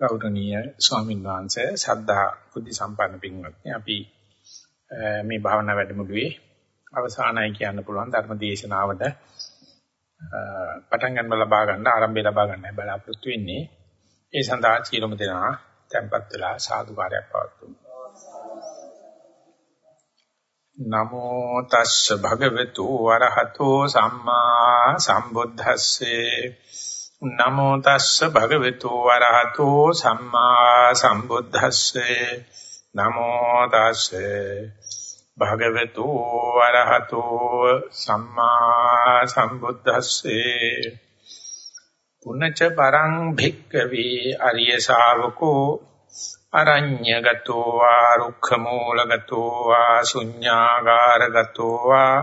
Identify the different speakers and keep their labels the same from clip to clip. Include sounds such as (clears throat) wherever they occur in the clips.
Speaker 1: ගෞරවනීය ස්වාමීන් වහන්සේ සද්ධා බුද්ධ සම්පන්න පින්වත්නි. අපි මේ භාවනා වැඩමුළුවේ අවසානයි කියන්න පුළුවන් ධර්ම දේශනාවට පටන් ගන්න ලබා ගන්න ආරම්භය ලබා ගන්න බලාපොරොත්තු වෙන්නේ. ඒ සඳහා සියලුම දෙනා tempත් වෙලා සාදුකාරයක් පවතුමු නමෝ තස්ස භගවතු වරහතෝ සම්මා සම්බුද්දස්සේ. නමෝ තස්ස භගවතු වරහතෝ සම්මා සම්බුද්දස්සේ. නමෝ තස්සේ භගවතු වරහතෝ සම්මා සම්බුද්දස්සේ. පුනච්ච පරං භික්කවේ අරිය ශාවකෝ අරඤ්‍යගතෝ වා රුක්ඛමූලගතෝ වා ශුඤ්ඤාගාරගතෝ වා.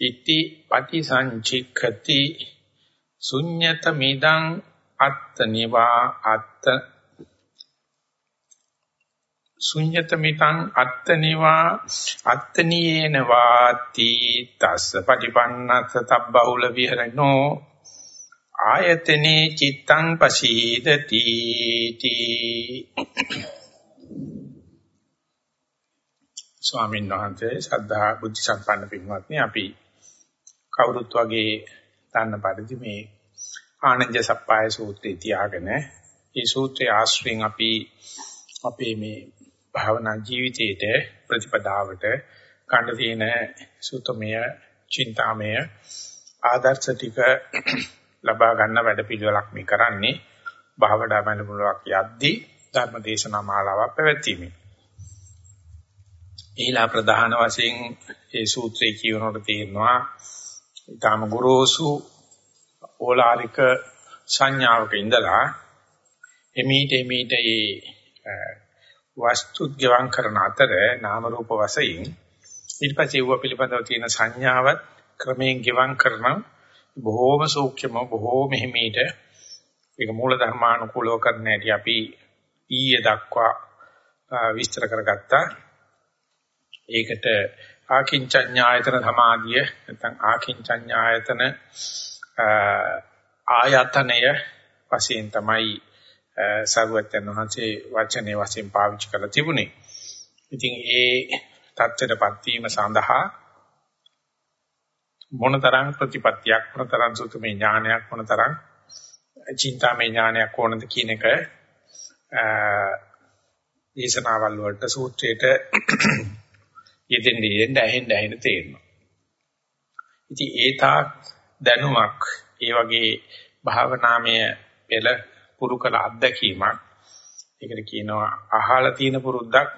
Speaker 1: ඉති පටිසංචික්ඛති ශුඤ්ඤත මිදං අත්ත නිවා අත්ත. ශුඤ්ඤත මිතං අත්ත නිවා අත්තනියේන වාති තස්ස පටිපන්නස්ස තබ්බහුල විහරණෝ. ආයතනේ චිත්තං පසීදති තී. ස්වාමීන් වහන්සේ සද්ධා බුද්ධ සම්පන්න පින්වත්නි අපි කවුරුත් වගේ දන්න පරිදි මේ ආනන්ද සප්පාය සූත්‍රය තියාගෙන මේ සූත්‍රයේ ආශ්‍රයෙන් අපි අපේ මේ භාවනා ජීවිතයේ ප්‍රතිපදාවට ගන්න තියෙන සූතමය, චින්තාමය ආදර්ශ ටික (clears throat) ලබා ගන්න වැඩ පිළිවෙලක් මේ කරන්නේ භාවනා මනමුලක් යද්දී ධර්ම දේශනා මාලාවක් පැවැත්වීමෙන්. ඊළා ප්‍රධාන වශයෙන් මේ සූත්‍රයේ කියනකොට තියෙනවා ඊටම ගොරෝසු ඕලාරික සංඥාවක ඉඳලා එමීට එමීට ඒ වස්තු ගෙවම් කරන අතර නාම රූප වශයෙන් ඊට පස්සේ ඌව පිළිබඳව තියෙන සංඥාවත් ක්‍රමයෙන් ගෙවම් කරන බොහෝම සූක්ෂම බොහෝම හිමීට ඒක මූල ධර්මානුකූලව කරන්න ඇති අපි ඊයේ දක්වා විස්තර කරගත්තා. ඒකට ආකින්චඤ්ඤායතන සමාධිය නැත්නම් ආකින්චඤ්ඤායතන ආයතනය වශයෙන් තමයි සර්වඥ වහන්සේ වචනේ වශයෙන් පාවිච්චි කරලා තිබුණේ. ඉතින් ඒ தත්ත්වයටපත් වීම සඳහා මොනතරම් ප්‍රතිපත්තියක් මොනතරම් සුතුමේ ඥානයක් මොනතරම් චින්තාමේ ඥානයක් ඕනද කියන එක දේශනාවල් වලට සූත්‍රයට යෙදෙන්නේ යෙන්න ඇහෙන්න ඇහෙන්න තේරෙනවා. ඉතින් ඒ තාක් දැනුමක්. ඒ වගේ භාවනාමය පෙළ පුරුකල අත්දැකීමක්. ඒකට කියනවා අහලා තියෙන පුරුද්දක්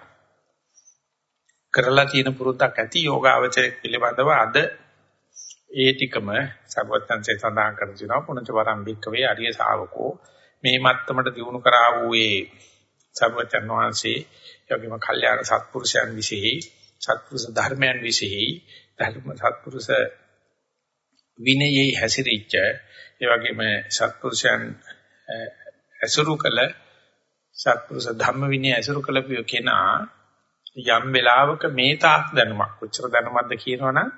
Speaker 1: කරලා තියෙන පුරුද්දක් ඇති යෝගාවචරය පිළිබඳව අද ඒ ටිකම සර්වඥන්සේ සඳහන් කර තිනවා පුණජ වරම් බික්කවේ අරිය ශාවකෝ. මේ මත්තමට දිනු කරා වූ ඒ සර්වඥන් වහන්සේ යෝගිම කල්යාණ සත්පුරුෂයන් විශේෂයි සත්පුරුෂ ධර්මයන් විශේෂයි ධර්ම සත්පුරුෂ විනයේ හැසිරීච්ච ඒ වගේම සත්පුරුෂයන් ඇසුරු කළ සත්පුරුෂ ධම්ම විනය ඇසුරු කළ කෙනා යම් වෙලාවක මේ තාක් දැනුමක් කොච්චර දැනුමක්ද කියනවනම්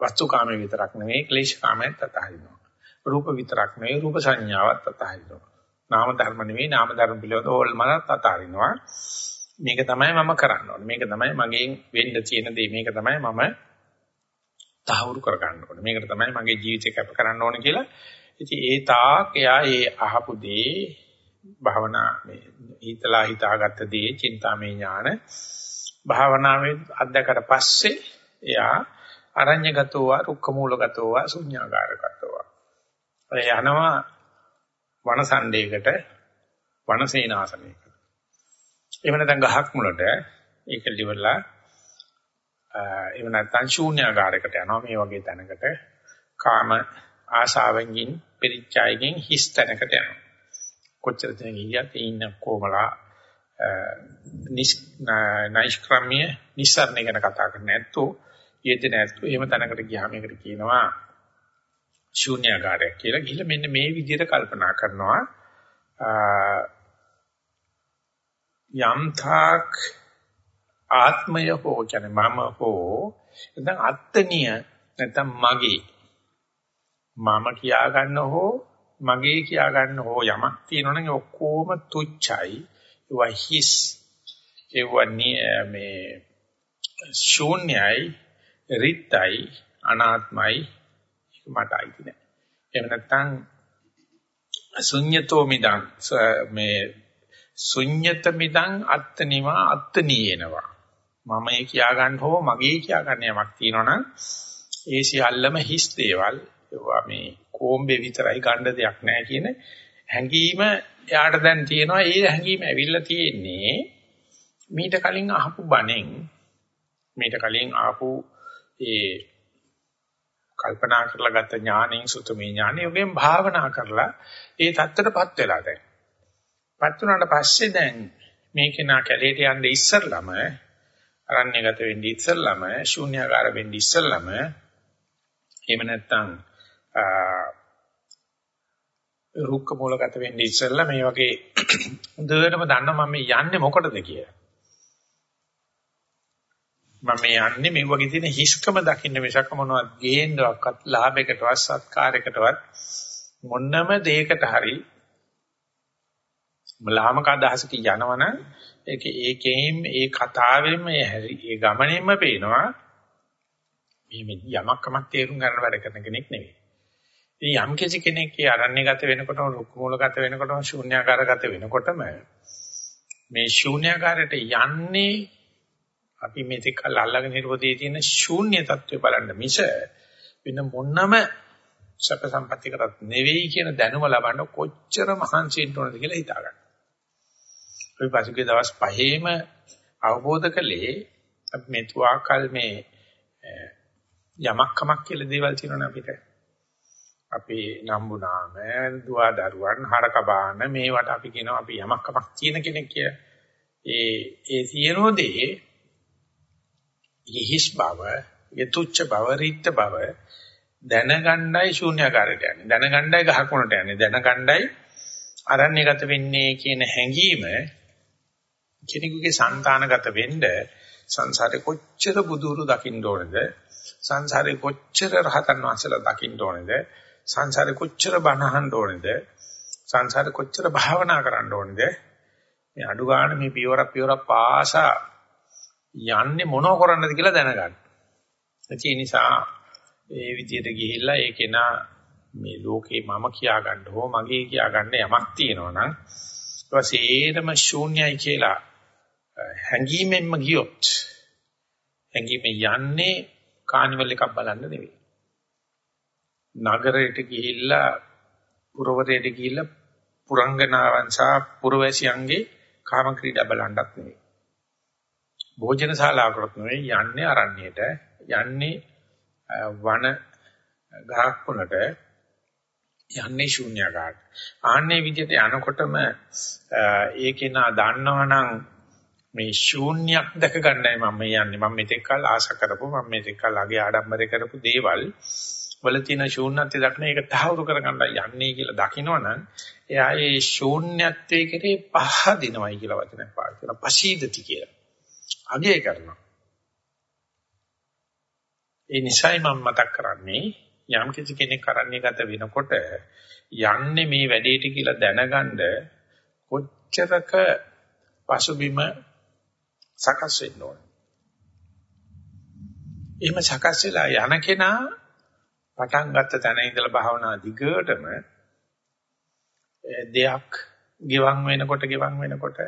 Speaker 1: වස්තුකාමයේ විතරක් නෙවෙයි ක්ලේශකාමයෙන් තතහරිනවා රූප විතරක් නෙවෙයි රූප සංඥාවත් තතහරිනවා නාම ධර්ම නෙවෙයි නාම ධර්ම පිළිබඳ ඕල්මන තතහරිනවා මේක තමයි මම කරන්න ඕනේ. මේක තමයි මගෙන් වෙන්න තියෙන දේ. මේක තමයි මම තහවුරු කර ගන්න ඕනේ. මේකට තමයි මගේ ජීවිතය කැප කරන්න ඕනේ කියලා. ඉතින් ඒ තාක් එයා ඒ අහපු දේ භාවනා මේ හිතලා හිතාගත්ත දේ, චින්තාමය ඥාන භාවනාවේ අධ්‍යකට පස්සේ එයා අරඤ්‍යගතෝව, රුක්කමූලගතෝව, ශුඤ්ඤාගාරගතෝව. ඒ යනවා වනසණ්ඩේකට වනසේනාසනයකට. එහෙම නැත්නම් ගහක් මුලට ඒක liverලා එහෙම නැත්නම් ශූන්‍යාකාරයකට යනවා මේ වගේ තැනකට. කාම ආශාවෙන්ගින් පිරිච්ඡායකින් හිස් තැනකට යනවා. කොච්චර දෙනෙක් ගියත් ඉන්න කොමලා නයිෂ්ක්‍රම්‍ය නිස්සරණ ගැන කතා කරන්නේ නැත්තෝ. යෙදෙ නැත්තෝ. එහෙම තැනකට ගියාම ඒකට කියනවා ශූන්‍යාකාරයක් කියලා. ගිහිල්ලා මෙන්න මේ විදිහට කල්පනා කරනවා. යම් තාක් ආත්මය හෝ කියන්නේ මම හෝ නැත්නම් අත්ත්‍ය නැත්නම් මගේ. මම කියා ගන්න හෝ මගේ කියා ගන්න හෝ යමක් තියෙනවනම් ඔක්කොම තුච්චයි. ඒවා හිස්. ඒවා මේ ශූන්‍යයි රිත්යි අනාත්මයි. මට අයිති නෑ. එහෙම නැත්නම් ශුඤ්‍යතෝ මිදං මේ ශුඤ්‍යත මිදං අත්තනිවා අත්තනීයනවා මම ඒ කියා ගන්න හෝ මගේ කියා ගන්න යමක් තියෙනවනම් ඒ සියල්ලම හිස් දේවල්. ඒවා මේ කොම්බේ විතරයි ගන්න දෙයක් නැහැ කියන හැඟීම එයාට දැන් තියෙනවා. ඒ හැඟීම ඇවිල්ලා තියෙන්නේ මීට කලින් අහපු බණෙන්. මීට කලින් ආපු ඒ කල්පනා කරලා ගත්ත ඥාණයෙන් සුතමේ ඥාණය යෝගයෙන් භාවනා කරලා ඒ தත්තරපත් වෙලා දැන්. පත් වුණාට පස්සේ දැන් මේ කෙනා කැලේට යන්න ඉස්සරළම අරණ්‍යගත වෙන්න ඉස්සරළම ශූන්‍යාකාර වෙන්න ඉස්සරළම එහෙම නැත්නම් රුක්ක මූලගත වෙන්න ඉස්සෙල්ලා මේ වගේ (coughs) හොඳටම දන්නවා මම යන්නේ මොකටද කියලා. මම යන්නේ මේ වගේ තියෙන හිස්කම දකින්න මිසක මොනවද ගේන්නවත් ලාභයකටවත් සත්කාරයකටවත් මොන්නම දෙයකට හරි මලාමක අදහසක යනවනම් ඒක ඒකෙන් ඒ කතාවෙම ඒ ගමනින්ම පේනවා මේ යමක්කමක් තේරුම් ගන්න වැඩ කරන කෙනෙක් නෙවෙයි. ඉතින් යම් කිසි කෙනෙක් ඒ අරණ්‍යගත වෙනකොටම රුක් මූලගත වෙනකොටම ශූන්‍යාකාරගත වෙනකොටම මේ ශූන්‍යාකාරයට යන්නේ අපි මේක කල් අල්ලගෙන හිටපොතේ තියෙන ශූන්‍ය తත්වය බලන්න මිස වෙන මොනම සැප සම්පත්ති කරත් නෙවෙයි කියන දැනුම ලබන්න කොච්චර මහන්සි වෙන්න ඕනද කියලා හිතා ගන්න. අපි පසුගිය දවස් පහේම අවබෝධ කළේ අපි මේ තුආකල් මේ යමක් කමක් කියලා දේවල් තියෙනවනේ අපිට. අපි නම්බුනාම දුවා දරුවන් හරකබාන මේවට අපි කියනවා අපි යමක් කමක් කියන කෙනෙක් කියලා. ඒ ඒ සියනෝදී හිස් බව, යතුච්ච බව, රිත්ත බව දැනගණ්ඩයි ශූන්‍යකාරයට යන්නේ. දැනගණ්ඩයි ගහකොනට යන්නේ. දැනගණ්ඩයි අරණ්‍යගත වෙන්නේ කියන හැඟීම කෙනෙකුගේ సంతානගත වෙන්න සංසාරේ කොච්චර බුදුරු දකින්න ඕනද? සංසාරේ කොච්චර රහතන් වහන්සේලා දකින්න ඕනද? සංසාරේ කොච්චර බණ අහන්න ඕනද? සංසාරේ කොච්චර භාවනා කරන්න ඕනද? මේ අඩු ගන්න මේ පියවරක් පියවරක් පාසා යන්නේ මොනව කරන්නද කියලා දැනගන්න. ඒ නිසා ඒ විදියට ගිහිල්ලා ඒ කෙනා මේ ලෝකේ මම කියාගන්න හෝ මගේ කියාගන්න යමක් තියෙනවා නම් ඊට පස්සේ ඒකම ශූන්‍යයි කියලා හැංගීමෙන්ම ගියොත් හැංගීමෙන් යන්නේ කානිවල් එකක් බලන්න නෙවෙයි. නගරයට ගිහිල්ලා පුරවරයට ගිහිල්ලා පුරංගනාවන් සහ පුරවැසියන්ගේ කාම ක්‍රීඩා බලන්නත් නෙවෙයි. භෝජන ශාලාවකට නෙවෙයි යන්නේ අරණ්‍යයට යන්නේ වන ගහක් වලට යන්නේ ශූන්‍යකාරට. ආන්නේ විදිහට යනකොටම ඒකේ නා දන්නවනම් මේ ශූන්‍යයක් දැක ගන්නයි මම යන්නේ. මම මෙතෙක් කල් ආශ කරපු මම මෙතෙක් කල් අගේ ආඩම්බරේ කරපු දේවල් වල තියෙන ශූන්‍යත්වය දක්න එක තහවුරු කරගන්න යන්නේ කියලා දකිනවනම් එයා ඒ ශූන්‍යත්වයේ කෙරේ පහදිනවයි කියලා වචනයක් පාවිච්චි කරනවා. පශීදති කියලා. අගය කරනවා. ඒ නිසයි මම මතක් කරන්නේ යම් කිසි කෙනෙක් කරන්නේ ගත වෙනකොට යන්නේ මේ වැඩේට කියලා දැනගන්න කොච්චරක පසුබිම සකස් වෙන්න ඕන. එහෙම සකස් වෙලා යන කෙනා පටන් ගත්ත තැන ඉඳලා භාවනා දිගටම දෙයක් ගිවන් වෙනකොට ගිවන් වෙනකොට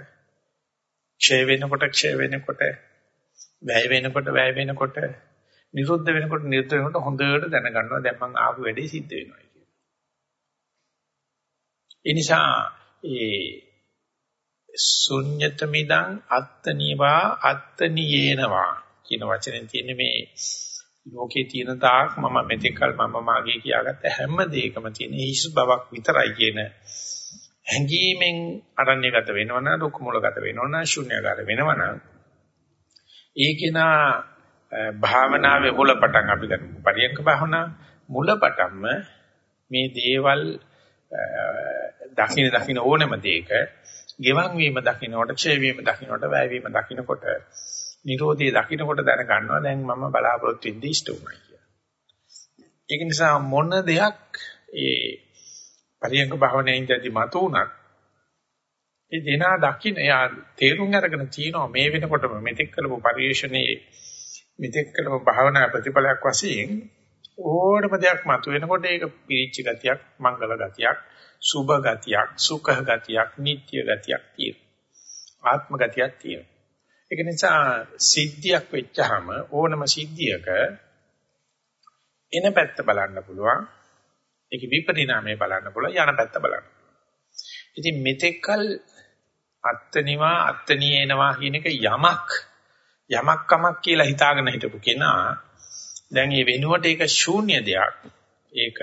Speaker 1: ක්ෂය වෙනකොට ක්ෂය වෙනකොට වැය වෙනකොට වැය වෙනකොට නිරුද්ධ වෙනකොට නිරුද්ධ වෙනකොට හොඳට දැනගන්නවා දැන් මං ආපු වැඩේ සිද්ධ වෙනවා කියලා. ඒ නිසා ඒ ශුන්්‍යතමිදං අත්තනිවා අත්තනියේනවා කියන වචනෙන් තියෙන මේ ලෝකේ තියෙන තාක් මම මෙතෙක්කල් මම මාගේ කියාගත්ත හැම දෙයකම තියෙන හිස් බවක් විතරයි කියන හැඟීමෙන් අරණ්‍යගත වෙනවනම් දුක් මූලගත වෙනවනම් ශුන්‍යගත වෙනවනම් ඒකේනා භාවනාවේ මුලපටන් අපි ගන්න පරියන්ක භාවනා මුලපටන්ම මේ දේවල් දකින්න දකින්න ඕනම දෙයක ගෙවන් වීම දකින්නකොට ක්ෂය වීම දකින්නකොට වැය වීම දකින්නකොට නිරෝධය දකින්නකොට දැන ගන්නවා දැන් මම බලාපොරොත්තු වෙන්නේ ඉෂ්ට උනායි කියලා. ඒක නිසා මොන දෙයක් ඒ පරියංග භාවනාවෙන් ඉඳි මතු උනත් ඒ දෙනා දකින්න එයා තේරුම් අරගෙන තියෙනවා මේ වෙනකොටම මෙතෙක් කළපු පරිශ්‍රණයේ මෙතෙක් කළපු භාවනා ප්‍රතිඵලයක් වශයෙන් ඕනම දෙයක් මතු වෙනකොට ඒක පිරිච්ච ගතියක් මංගල ගතියක් සුභ ගතියක් සුඛ ගතියක් නිට්ටය ගතියක් තියෙනවා. ආත්ම ගතියක් තියෙනවා. ඒක නිසා සිද්ධියක් වෙච්චාම ඕනම සිද්ධියක එන පැත්ත බලන්න පුළුවන්. ඒක විපරිණාමය බලන්න පුළුවන් යන පැත්ත බලන්න ඉතින් මෙතෙක්කල් අත්තනිවා අත්තනියේනවා කියන එක යමක් යමක් කමක් කියලා හිතාගෙන හිටපු කෙනා දැන් මේ වෙනුවට ඒක ශූන්‍ය දෙයක් ඒක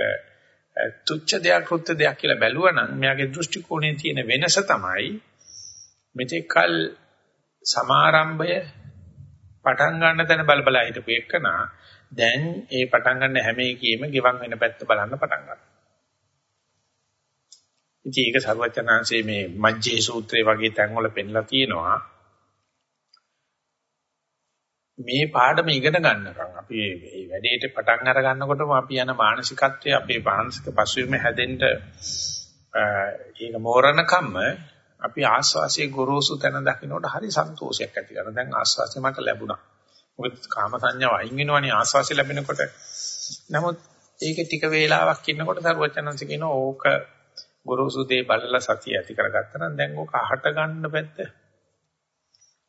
Speaker 1: තුච්ච දෙයක් කෘත්‍ය දෙයක් කියලා බැලුවා නම් මෙයාගේ දෘෂ්ටි කෝණයේ තියෙන වෙනස තමයි මෙතෙක්කල් සමාරම්භය පටන් ගන්න තැන බල බල හිටපු එකනා දැන් ඒ පටන් ගන්න හැම එකෙම ගෙවන් වෙන පැත්ත බලන්න පටන් ගන්නවා. ඉතින් ඒක සර්වචනාංශයේ මේ මජ්ජේ සූත්‍රයේ වගේ තැන්වල පෙන්ලා තියෙනවා. මේ පාඩම ඉගෙන ගන්නකම් අපි මේ වැඩේට පටන් අර ගන්නකොටම අපි යන මානසිකත්වයේ අපේ මානසික පසුබිම හැදෙන්න ඒක මෝරණ කම්ම අපි ආස්වාසියේ ගොරෝසු තැන දකින්නකොට හරි සන්තෝෂයක් ඇති කරනවා. දැන් ආස්වාසිය මට ලැබුණා. මොකද කාම සංඥාව අයින් වෙනවනේ ආස්වාසිය ලැබෙනකොට. නමුත් ඒක ටික වේලාවක් ඉන්නකොට සරුවචනන්ස කියනවා ඕක ගොරෝසු දේ බලලා සතිය ඇති කරගත්තා නම් දැන් ඕක අහට ගන්න පැත්ත.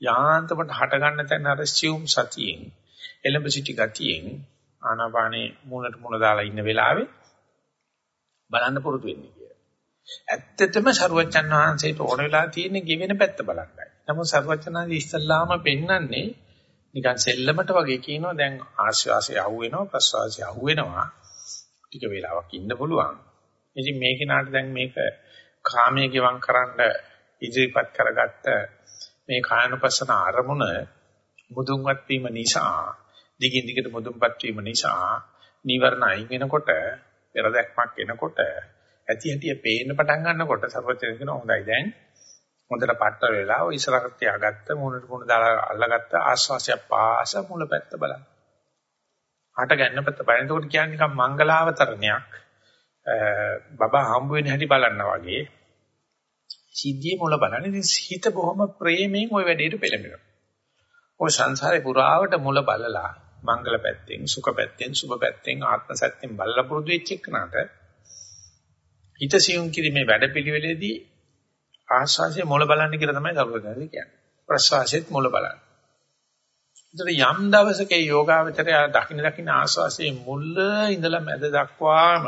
Speaker 1: යාන්තමට හට ගන්න තැන අර සියුම් සතියෙන් එලඹ සිටි ගතියෙන් ආනාපානේ මූණට මූණ දාලා ඉන්න වෙලාවේ බලන්න පුරුදු වෙන්නේ. ඇත්තටම සරුවච්චන් වහන්සේට ඕන වෙලා තියෙන්නේ ගෙවෙන පැත්ත බලන්නයි. නමුත් සරුවච්චන්හන්සේ ඉස්සල්ලාම පෙන්වන්නේ නිකන් සෙල්ලමට වගේ කියනවා දැන් ආශ්වාසය අහුවෙනවා ප්‍රශ්වාසය අහුවෙනවා. ටික වේලාවක් ඉන්න පුළුවන්. ඉතින් මේ කෙනාට දැන් මේක කාමයේ ගෙවම් කරන්න ඉදිරිපත් කරගත්ත මේ කායනුපස්සන අරමුණ මුදුන්වත් වීම නිසා දිගින් දිගට මුදුන්පත් වීම නිසා නීවරණ අයින් වෙනකොට පෙරදැක්මක් එනකොට ඇති හැටි පේන්න පටන් ගන්නකොට සර්වචන කියනවා හොඳයි දැන් හොඳට පට්ට වෙලා ඔය ඉස්සරහට තියාගත්ත මුණට මුණ දාලා අල්ලගත්ත ආශ්වාසය පාස මුල පැත්ත බලන්න. හට ගන්න පැත්ත බලන්න. එතකොට කියන්නේ නිකන් මංගලාවතරණයක්. බබා හම්බ වෙන හැටි බලන්න වගේ. සිද්ධියේ මුල බලන්න. ඉතින් හිත බොහොම ප්‍රේමයෙන් ওই වැඩේට පෙළඹෙනවා. ඔය සංසාරේ පුරාවට මුල බලලා මංගල පැත්තෙන්, සුඛ පැත්තෙන්, සුභ පැත්තෙන්, ආත්ම සත්‍යෙන් බලලා පුරුදු වෙච්ච එකනට හිත සියුම් කිරීමේ වැඩපිළිවෙලේදී ආස්වාසිය මොළ බලන්න කියලා තමයි සර්වඥාදී කියන්නේ. ප්‍රසවාසෙත් මොළ බලන්න. ඒතර යම් දවසක යෝගාවචරය දකින්න දකින්න ආස්වාසියේ මුල ඉඳලා මැද දක්වාම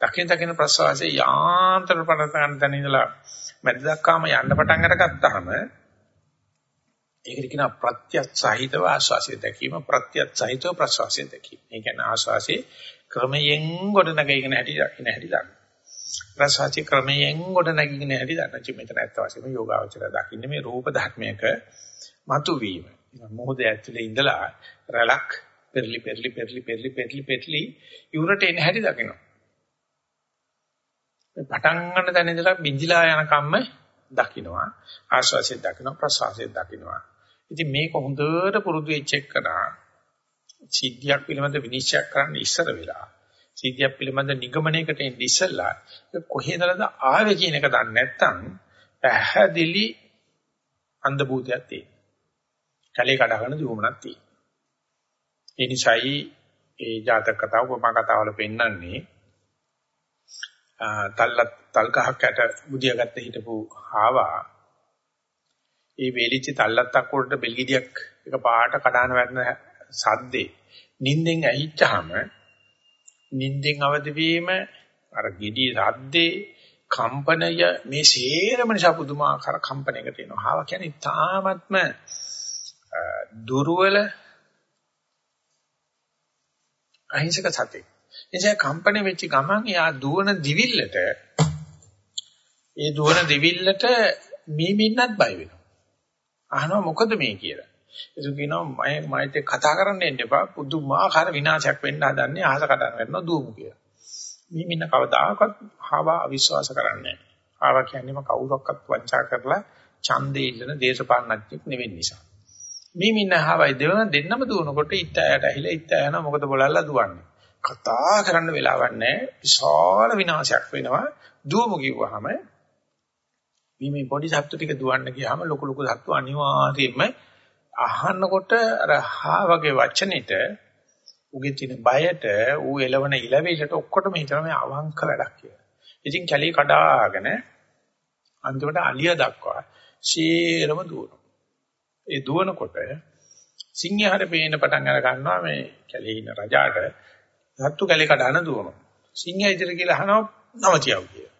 Speaker 1: දකින්න දකින්න ප්‍රසවාසයේ යාන්ත්‍ර පණ තැන ඉඳලා මැද දක්වාම යන්න පටන් අරගත්තාම ඒකට කියනවා ප්‍රත්‍යත්සහිතව ආස්වාසිය දැකීම ප්‍රත්‍යත්සහිතව ප්‍රසවාසය දැකීම. ඒ කියන්නේ ආස්වාසියේ ක්‍රමයෙන් ගොඩ නැගීගෙන හැටි දකින්න හැටි දන්න. ප්‍රසවාසී ක්‍රමයෙන් ගොඩ නැගිගෙන හැටි දන්න මෙතන ඇත්ත වශයෙන්ම යෝගාවචර දකින්නේ මේ රූප ධර්මයක මතුවීම. මොහොත ඇතුලේ ඉඳලා රලක් පෙරලි පෙරලි පෙරලි පෙරලි පෙරලි පෙරලි යුරට එන හැටි දකිනවා. පටන් ගන්න තැන ඉඳලා බිඳිලා යන කම්ම දකින්නවා. ආශ්වාසය දකින්නවා ප්‍රශ්වාසය දකින්නවා. ඉතින් මේක හොඳට පුරුදු වෙච්ච එකනා සිද්ධියක් පිළිබඳ විනිශ්චය කරන්න ඉස්සර වෙලා සිද්ධියක් පිළිබඳ නිගමනයකට එන්න ඉස්සෙල්ලා කොහේදලද ආවේ කියන එක දන්නේ නැත්නම් පැහැදිලි අන්ධ භූතයක් තියෙනවා. කලේ කඩගෙන දුවමනක් තියෙනවා. ඒ නිසායි ඒ ජාතක කතාව උපමා කතාවල පෙන්නන්නේ තල්ල තල් ගහක් යට බුදියාගත්ත හිටපු ආවා ඒ වේලිච්ච තල්ලත්තක් උඩට බෙල්ගිඩියක් එක පාට කඩාන වැටෙන සද්දේ නිින්දෙන් ඇහිච්චාම නිින්දෙන් අවදි වීම අර gedi රද්දේ කම්පනය මේ සේරම නිසා පුදුමාකාර කම්පනයකට එනවා. හාව කියන්නේ තාමත්ම දුර්වල අහිංසක සතෙක්. එනිසා කම්පන වෙච්ච ගමන් එයා දුවන දිවිල්ලට ඒ දුවන දිවිල්ලට මීමින්නත් බය වෙනවා. අහනවා මොකද මේ කියලා. ඒක කියනවා මම මයිත් කතා කරන්න එන්න එපා. පුදුමාකාර විනාශයක් වෙන්න හදන්නේ අහස කඩන වෙනවා දුවමු කියලා. මේ මින්න කවදාකවත් හාවා අවිශ්වාස කරන්නේ නැහැ. හාවා කියන්නේම කවුරක්වත් වංචා කරලා ඡන්දේ ඉල්ලන දේශපාලනඥයෙක් නෙවෙයි නිසා. මේ මින්න හාවයි දෙවන දෙන්නම දුවනකොට ඉත් ඇයට ඇහිලා ඉත් ඇයන මොකද බලලා දුවන්නේ. කතා කරන්න වෙලාවක් නැහැ. විශාල විනාශයක් වෙනවා. දුවමු කිව්වහම මේ මේ පොඩි සත්තු ටික දුවන්න ගියාම ලොකු ලොකු සත්තු අනිවාර්යයෙන්ම අහන්නකොට අර හා වගේ වචනෙට උගේ තියෙන බයට ඌ එළවන ඉලවෙලට ඔක්කොටම හිතන මේ අවංක වැඩක් කියලා. ඉතින් කැලේ කඩාගෙන අන්තිමට අලිය දක්වා සීරම දුවනවා. ඒ දුවනකොට සිංහයාට පේන පටන් අර ගන්නවා මේ කැලේ ඉන්න රජාට සත්තු කැලේ කඩන දුවනවා. සිංහයා ඉදිරිය කියලා අහනවා නවතියව කියලා.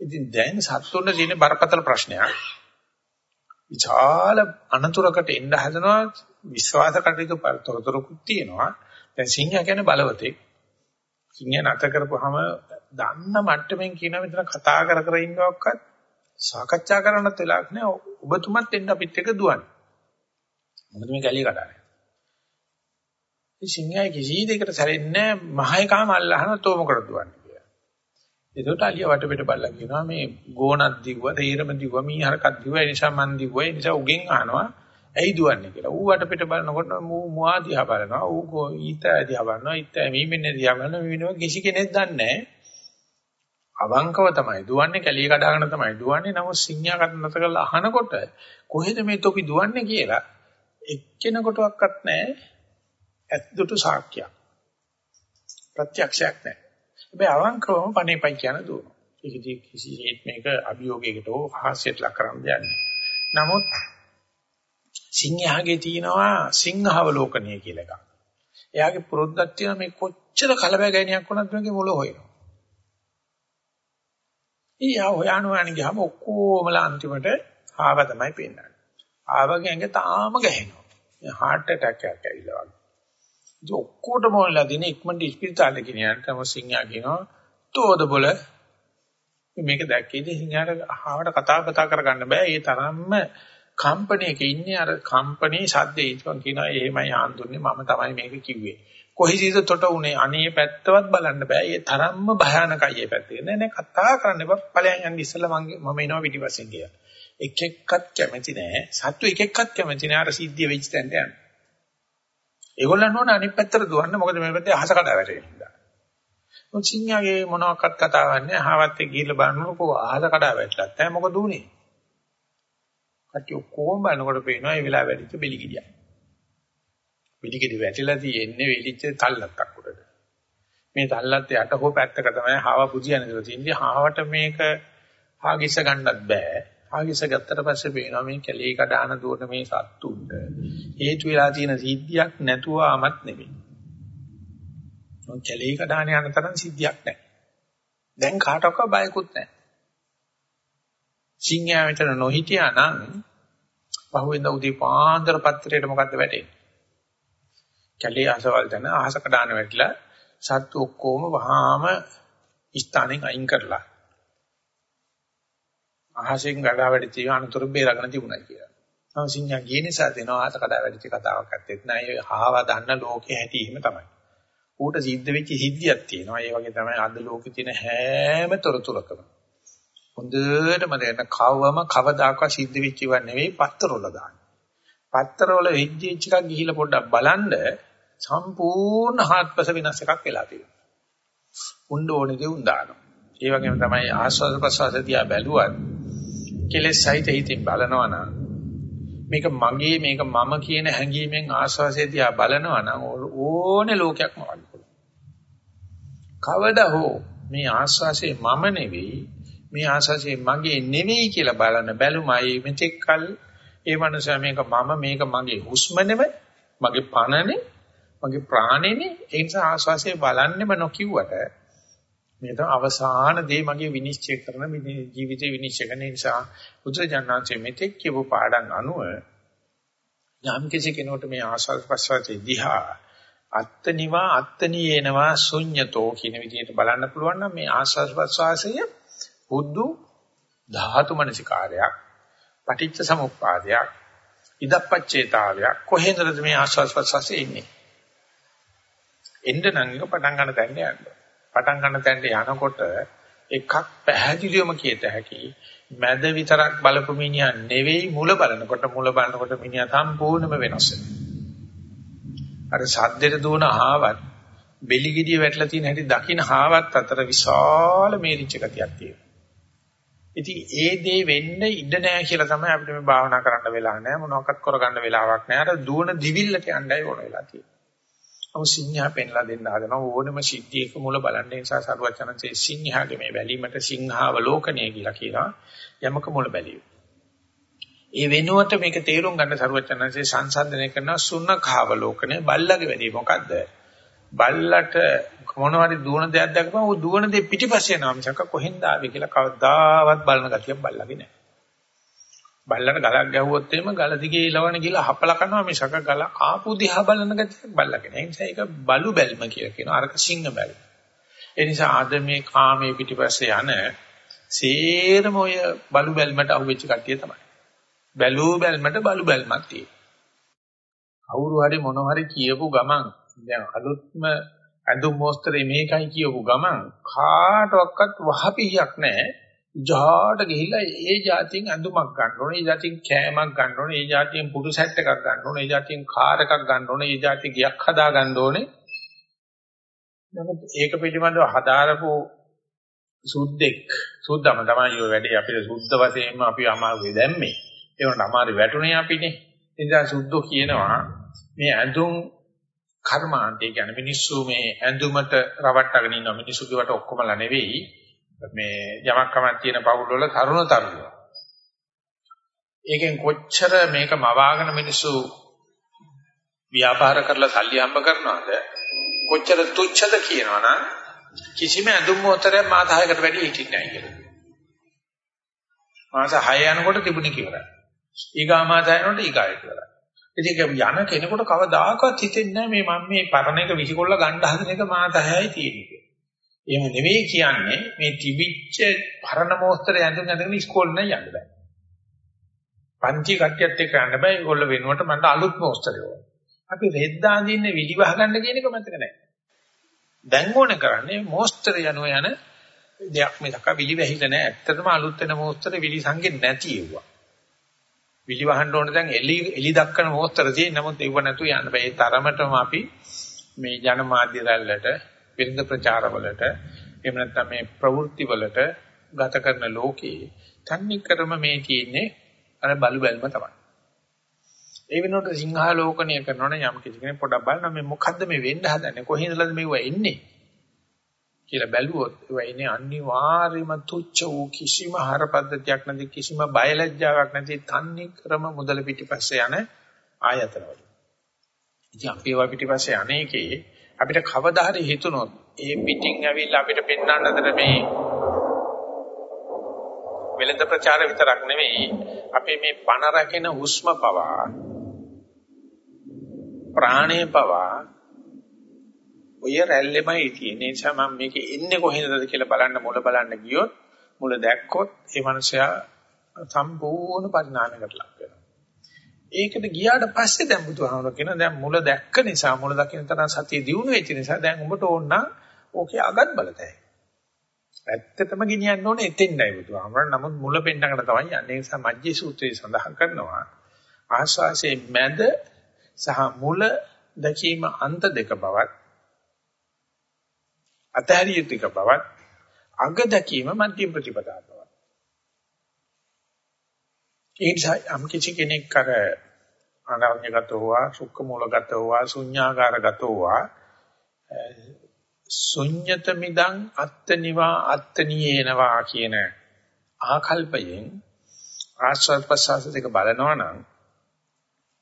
Speaker 1: ඉතින් දැන් සත්තුන්ට තියෙන බරපතල ප්‍රශ්නයක්. විශාල අනතුරකට එන්න හදනවා විශ්වාස කටයුතු තොරතුරුකුත් තියෙනවා. දැන් සිංහයා කියන්නේ බලවතෙක්. සිංහයා නැත කරපුවාම දන්න මට්ටමින් කියන විතර කතා කර කර ඉන්නවක්වත් සාකච්ඡා කරන්නත් වෙලාවක් නෑ. ඔබතුමත් එන්න අපිත් එක්ක දුවන්න. මොකද මේ ගැලිය කඩන්නේ. ඉතින් සිංහයා කිසි දෙයකට සැරෙන්නේ නෑ. මහේකාම අල්ලහන තෝ මොකටද දුවන්නේ කියලා. ඒකට අලිය වටපිට බලලා කියනවා මේ ගෝණක් දිව්වා, තීරම දිව්වා, මීහරකක් දිව්වා. ඒ නිසා මන් දිව්වා. ඒ නිසා උගෙන් අහනවා ඇයි දුවන්නේ කියලා. ඌ වටපිට බලනකොට මූ මුවා දිහා බලනවා. ඌ ඊත දිහා බලනවා. ඊත මීමෙන්නේ දිහා බලනවා. මීමෙනවා කිසි කෙනෙක් දන්නේ නැහැ. අවංකව තමයි දුවන්නේ කැලිය කඩාගෙන තමයි දුවන්නේ. නමුත් සිංහයා කටනත කරලා අහනකොට කොහෙද මේ තොපි දුවන්නේ කියලා එක්කෙනෙකුටවත් නැහැ. ඇත්තට සාක්ෂියක්. ප්‍රත්‍යක්ෂයක් නැහැ. හැබැයි අවංකවම පණේපයි කියන දුවනවා. ඒකදී කිසිසේත් මේක අභියෝගයකට හෝ හාස්‍යයට ලක් කරන්න දෙන්නේ. නමුත් සිංහයාගේ තියෙනවා සිංහවලෝකනය කියලා එකක්. එයාගේ පුරුද්දක් තියෙන මේ කොච්චර කලබගැනියක් වුණත් මේකේ මුල හොයනවා. ඊයා හොයන හොයන ගියාම ඔක්කොමලා අන්තිමට ආව තමයි පේන්නේ. ආවගේ ඇඟ තාම ගැහෙනවා. මේ heart attack එකක් ඇවිල්ලා වගේ. ඉතින් ඔක්කොටම ඔයලා දින ඉක්මනට ඉස්පිරිතාලේ ගෙනියන්න තම සිංහයා කියනවා තෝද බොල මේක දැක්කේදී සිංහයාට ආවට කතා කතා කරගන්න බෑ. ඒ තරම්ම කම්පණයක ඉන්නේ අර කම්පණී සද්දේ ඉතින් කියනවා එහෙමයි ආන්දුන්නේ මම තමයි මේක කිව්වේ. කොහේද තොට උනේ අනේ පැත්තවත් බලන්න බෑ. ඒ තරම්ම භයානකයි ඒ පැත්තේ. නෑ නෑ කතා කරන්න එපා. ඵලයන් යන්න ඉස්සෙල්ලා මම මම එනවා පිටිපස්සෙන් කියලා. එක එක්කත් කැමති නෑ. සත්තු එක එක්කත් කැමති නෑ අර සිද්ධිය වෙච්ච තැනට යන්න. ඒගොල්ලන් ඕන අනිත් පැත්තට දුවන්න මොකද මේ පැත්තේ අහස කඩා වැටෙනවා. මොන් සිංහගේ මොනවාක්වත් කතාවක් නෑ. ආවත් එක්ක ගිහිල්ලා බලනකොට අහස කඩා වැටලත් නෑ. මොකද උනේ? කට්ටිය ඔක්කොම බලනකොට පේනවා ඒ වෙලාව වැඩිච්ච බෙලිගිඩියක්. බෙලිගිඩි වැටිලා තියෙන්නේ වෙලිච්ච තල්ලත්තක් උඩට. මේ තල්ලත් යට හෝ පැත්තක තමයි හාව පුදියන දලා තියෙන්නේ. හාවට මේක හාගිස්ස ගන්නත් බෑ. හාගිස්ස ගත්තට පස්සේ පේනවා මේ කැලේ කඩාන දුවන මේ සත්තුන්ට හේතු වෙලා තියෙන සිද්ධියක් නැතුවමත් නෙමෙයි. මොන් කැලේ කඩාන යන තරම් සිද්ධියක් නැහැ. දැන් කාටවත් බයකුත් නැහැ. සිංහයා මෙතන නොහිටියා නම් පහුවෙන්ද උදේ පාන්දර පත්‍රයට මොකද්ද වැටෙන්නේ? කැලේ අසවල් තැන අහසක දාන වැටිලා සත්තු ඔක්කොම වහාම ස්ථානෙන් අයින් කරලා අහසෙන් ගඩා වැඩි තියෙන අනතුරු බේරගෙන තිබුණා කියලා. තම සිංහයා ගිය නිසා දෙනවා අහස කඩා වැඩිච්ච කතාවක් ඇත්තෙත් නෑ. ඒ හාව දන්න ලෝකේ හැටි එහෙම තමයි. ඌට සිද්ධ වෙච්ච සිද්ධියක් තියෙනවා. ඒ වගේ තමයි අද ලෝකේ තියෙන හැම තොරතුරකම. හොඳටම දැන කවවම කවදාකවත් සිද්ධ වෙච්ච ඒවා නෙවෙයි පත්තරවල දාන්නේ. පත්තරවල වෙච්ච එකක් ගිහිල්ලා පොඩ්ඩක් බලන්න සම්පූර්ණ හත්පස වෙනස් එකක් වෙලා තියෙනවා. උණ්ඩ ඕනේ දේ උන් දානවා. ඒ වගේම තමයි ආස්වාද ප්‍රසවාස දිහා බැලුවත් කෙලෙස් සහිත හිතින් බලනවා නම් මේක මගේ මේක මම කියන හැඟීමෙන් ආස්වාසය දිහා බලනවා නම් ඕනේ ලෝකයක්ම වගේ. කවදා හෝ මේ ආස්වාසේ මම නෙවෙයි මේ ආසසේ මගේ නෙවෙයි කියලා බලන බැලුමයි මෙතෙක් කල ඒ මනුස්සයා මේක මම මේක මගේ හුස්ම නෙවෙයි මගේ පණනේ මගේ ප්‍රාණනේ ඒ නිසා ආස්වාසේ බලන්නෙම නොකියුවට මේ තමයි අවසාන දේ මගේ විනිශ්චය කරන ජීවිතේ විනිශ්චය කරන නිසා බුදුරජාණන්සේ මෙතෙක් කියපු පාඩම් අනුව යම් කිසි කෙනෙකුට මේ ආස්වාද ප්‍රසවාසයේ දිහා අත්තනිවා අත්තනියේනවා ශුඤ්‍යතෝ කියන විදිහට බලන්න පුළුවන් නම් මේ ආස්වාද ප්‍රසවාසය හුදු ධාතු මනසිකාරයක් පටිච්ච සමුප්පාදයක් ඉදප්පච්චේතාවයක්. කොහෙන්ද මේ ආස්වාස් ප්‍රසවාසයේ ඉන්නේ එන්න නම් එක පටන් ගන්න තැනට යන්න. පටන් ගන්න තැනට යනකොට එකක් පැහැදිලිවම කියත හැකි මැද විතරක් බලපු මිනිහා නෙවෙයි මුල බලනකොට මුල බලනකොට මිනිහා සම්පූර්ණයෙන්ම වෙනස් වෙනවා අර සද්දෙට දුවන ආවත් බෙලි ගෙඩිය වැටලා තියෙන හැටි දකින්න හාවත් අතර විශාල මේරිච්ච ගතියක් තියෙනවා. ඉතින් ඒ දේ වෙන්න ඉඩ නැහැ කියලා තමයි අපිට මේ භාවනා කරන්න වෙලා නැහැ මොනවාක්වත් කරගන්න වෙලාවක් නැහැ. අර දුවන දිවිල්ලට යන්නයි ඕන වෙලා තියෙන්නේ. ඔව් සිංහා පෙන්ලා දෙන්න හදනවා ඕනම සිද්ධියක මුල බලන්න නිසා සරුවචනන්සේ සිංහාගේ මේ බැලීමට සිංහාවලෝකනය කියලා කියනවා යමක මුල බැලියු. ඒ වෙනුවට මේක තේරුම් ගන්න සරුවචනන්සේ සංසන්දනය කරන සුන්නඛාවලෝකනය බල්ලගේ වැඩි මොකද්ද? බල්ලට මොනවාරි දුවන දෙයක් දැක්කම ਉਹ දුවන දේ පිටිපස්සේ යනවා මිසක කොහෙන්ද ආවේ කියලා කවදාවත් බලන ගතියක් බල්ලගේ නැහැ. බල්ලට ගලක් ගැහුවොත් එimhe ගල දිගේ ඉලවන ගිහලා හපලා කරනවා මිසක ගල ආපු දිහා බලන ගතියක් බල්ලගේ නැහැ. ඒ නිසා ඒක බලු බැල්ම කියලා කියනවා. අරක සිංහ බැල්ම. ඒ නිසා ආද මේ කාමයේ පිටිපස්සේ යන සේරම ඔය බලු බැල්මට අහුවෙච්ච කට්ටිය තමයි. බැලූ බැල්මට බලු බැල්මක් තියෙනවා. කවුරු හරි මොන හරි කියපු ගමන් දැන් අලුත්ම ඇඳුම් මොස්තරේ මේකයි කියපු ගමන් කාටවත් වහපියක් නැහැ. ජාට ගිහිල්ලා ඒ જાතියෙන් ඇඳුමක් ගන්න ඕනේ, ඒ જાතියෙන් කෑමක් ගන්න ඕනේ, ඒ જાතියෙන් පුඩු සෙට් එකක් ගන්න ඕනේ, ඒ જાතියෙන් කාර් එකක් ගන්න ඕනේ, ඒ જાති ගියක් හදා ගන්න ඕනේ. නමුත් ඒක පිළිබඳව හදාරපු සුද්දෙක් සුද්දම තමයි ඔය වැඩේ අපිට සුද්ද වශයෙන්ම අපි අමාරුවේ දැම්මේ. ඒ වුණාට අමාරු වැටුනේ අපිනේ. ඒ නිසා සුද්දෝ කියනවා මේ ඇඳුම් කර්මාන්තය කියන්නේ මිනිස්සු මේ ඇඳුමට රවට්ටගෙන ඉන්නවා මිනිස්සු කිවට ඔක්කොමලා නෙවෙයි මේ යමක් කමක් තියෙන පවුල් වල තරුණ තරුණියෝ. ඒකෙන් කොච්චර මේක මවාගෙන මිනිස්සු ව්‍යාපාර කරලා සල්ලි හම්බ කරනවද කොච්චර තුච්ඡද කියනවනම් කිසිම ඇඳුම් මොහතරයක් මාස 6කට වැඩි හිටින්නේ නැහැ කියලා. මාස 6 යනකොට තිබුණේ කියලා. ඊගා මාස යනකොට ඊගායි කියලා. ඉතින් යන කෙනෙකුට කවදාකවත් හිතෙන්නේ නැහැ මේ මම මේ පරණ එක විසිකොල්ල ගන්න හදන එක මාත 6යි තියෙන්නේ. එහෙම නෙවෙයි කියන්නේ මේ තිබිච්ච පරණ මොස්තර ඇඳුම් ඇඳගෙන ඉස්කෝලේ නම් යන්න බෑ. පන්ති කට්ටියත් එක්ක යන්න බෑ. ඒගොල්ල වෙනුවට මට අලුත් මොස්තරය ඕන. අපි රෙද්දා අඳින්නේ විලි වහ ගන්න කියන එක මතක නැහැ. දැන් ඕන කරන්නේ මොස්තර යනෝ යන දෙයක් මිසක විලි වැහිලා නැහැ. ඇත්තටම අලුත් වෙන මොස්තර විලි සංගේ නැති ඒවා. විලි වහන්න ඕන දැන් එලි එලි දක්වන මොහොතර තියෙන නමුත් ඒව නැතුව යන්න බෑ. ඒ තරමටම අපි මේ ජනමාධ්‍ය රැල්ලට, විරුද්ධ ප්‍රචාරවලට, එහෙම නැත්නම් මේ ප්‍රවෘත්ති වලට ගත කරන ලෝකේ තන්නේ ක්‍රම මේ තියෙන්නේ අර බලු බැල්ම තමයි. ඒ වෙනකොට සිංහාලෝකණය කරනවනේ යම් කිසි කෙනෙක් පොඩක් බලන මේ මොකද්ද මේ වෙන්න හදන්නේ කොහේඳලද මේව එන්නේ කියලා බැලුවොත් ඒවා ඉන්නේ අනිවාර්යම තුච්ච වූ කිසිම හර පද්ධතියක් නැති කිසිම බයලජ්ජාවක් නැති තන්නේ ක්‍රම මුදල පිටිපස්සේ යන ආයතනවල. ඉතින් අපි ඒවා පිටිපස්සේ අනේකේ අපිට කවදා හරි හිතුනොත් ඒ පිටින් ඇවිල්ලා අපිට පෙන්වන්න හදන මේ වෙළඳ ප්‍රචාර විතරක් නෙවෙයි අපේ මේ පණ රැකෙන හුස්ම පවා ප්‍රාණේ පවා ඔය රැල්ලෙමයි තියෙන්නේ. ඒ නිසා මම මේකේ එන්නේ කොහෙන්ද කියලා බලන්න මුල බලන්න ගියොත් මුල දැක්කොත් ඒ මනුස්සයා සම්පූර්ණ පරිණාමයකට ලක් වෙනවා. ඒකට ගියාට පස්සේ දැන් බුදුහාමර කියන දැන් මුල දැක්ක නිසා මුල දකින්න තරම් සතිය දියුණු වෙච්ච නිසා දැන් උඹට ඕන නම් ඕකේ අගත් බලතැයි. ඇත්තටම ගෙනියන්න ඕනේ එතෙන්ඩයි බුදුහාමර. නමුත් මුල පෙන්නකට තමයි යන්නේ. ඒ නිසා මජ්ජේ සූත්‍රයේ සඳහන් කරනවා ආස්වාසේ මැද සහ මුල දැකීම අන්ත දෙක බවත් අතහැරිය යුතු බවත් අග දැකීම මධ්‍යම ප්‍රතිපදාව බවත්. ඒ නිසා යම් කිසි කෙනෙක් අර අනාරඤ්‍යගතව වා සුක්ඛ මූලගතව වා ශුඤ්ඤාගාරගතව වා ශුඤ්ඤත මිදං අත්තනිවා අත්තනියේනවා කියන ආකල්පයෙන් ආස්වාද ප්‍රසආස දෙක බලනවා නම්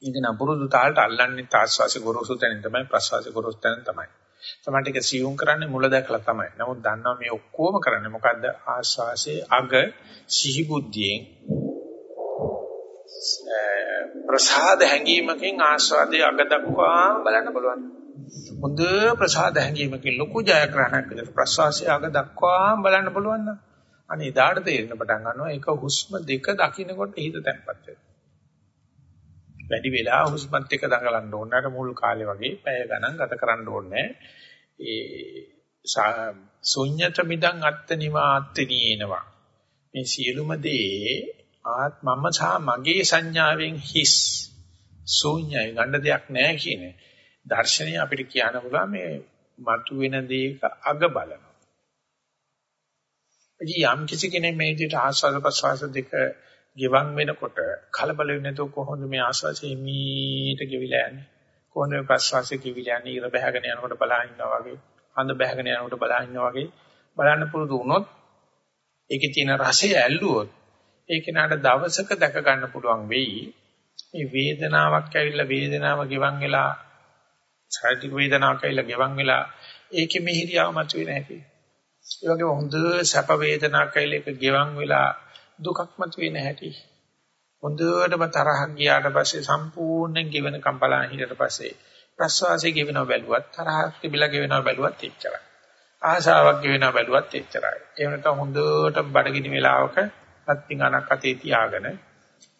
Speaker 1: ඉතින් අපුරුදු තාලට අල්ලන්නේ ආස්වාස ගොරෝසු තැනින් තමයි ප්‍රසආස ගොරෝසු තැනින් තමයි. තමයි ටික සියුම් කරන්නේ මුල දැකලා තමයි. නමුත් දන්නවා මේ ඔක්කොම කරන්නේ මොකද්ද? ආස්වාසේ අග සිහි බුද්ධියෙන් ප්‍රසාද හැඟීමකින් ආස්වාදයේ අග දක්වා බලන්න බලන්න. හොඳ ප්‍රසාද හැඟීමකින් ලොකු ජයග්‍රහණයක් විදිහට ප්‍රසවාසයේ අග දක්වා බලන්න පුළුවන් නම් අනේ ඊදාට තේරෙන්න පටන් ගන්නවා ඒක හුස්ම දෙක දකින්නකොට හිත තැම්පත් වෙනවා. වැඩි වෙලා හුස්මත් එක්ක දඟලන්න ඕනේ. අර මුල් කාලේ වගේ පැය ගණන් ගත කරන්න ඕනේ. ඒ ශුන්්‍යත මිදං අත්තනිවා අත්තනීනවා. මේ සියලුම දේ ආත්මම සහ මගේ සංඥාවෙන් හිස් ශූන්‍යයි ගන්න දෙයක් නැහැ කියන දර්ශනය අපිට කියන්න පුළුවන් මේ මතුවෙන දේක අග බලනවා. ඉතින් යම් කිසි කෙනෙක් මේ විදිහට ආස්වාද ප්‍රසවාස දෙක ගෙවන් වෙනකොට කලබල වෙන්නේ නැතුව කොහොමද මේ ආස්වාසයේ මීට ගෙවිලා යන්නේ? කොහොමද මේ ප්‍රසවාසයේ ගෙවිලා යන්නේ? ඉර බහගෙන යනකොට බලා ඉන්නවා වගේ, හඳ බහගෙන යනකොට බලා ඉන්නවා වගේ බලන්න පුරුදු වුණොත් ඒකේ තියෙන රසය ඇල්ලුවොත් ඒ කෙනාට දවසක දැක ගන්න පුළුවන් වෙයි. මේ වේදනාවක් ඇවිල්ලා වේදනාව ගෙවන් වෙලා ශාරීරික වේදනාවක් ඇවිල්ලා ගෙවන් වෙලා ඒකේ මිහිරියාව මතුවේ නැහැ. ඒ වගේම හොඳ සැප වේදනාවක් ඇවිල්ලා ඒක ගෙවන් වෙලා දුකක් මතුවේ නැහැ. හොඳටම තරහක් ගියාට පස්සේ සම්පූර්ණයෙන් ගෙවෙන කම්පලා හිටියට පස්සේ ප්‍රස්වාසයේ ගෙවෙනව බැලුවත් තරහක් තිබිලා ගෙවෙනව බැලුවත් එච්චරයි. ආශාවක් ගෙවෙනව බැලුවත් එච්චරයි. එහෙම නැත්නම් හොඳට බඩගිනි වෙලාවක අත්පින් අනක් අතේ තියාගෙන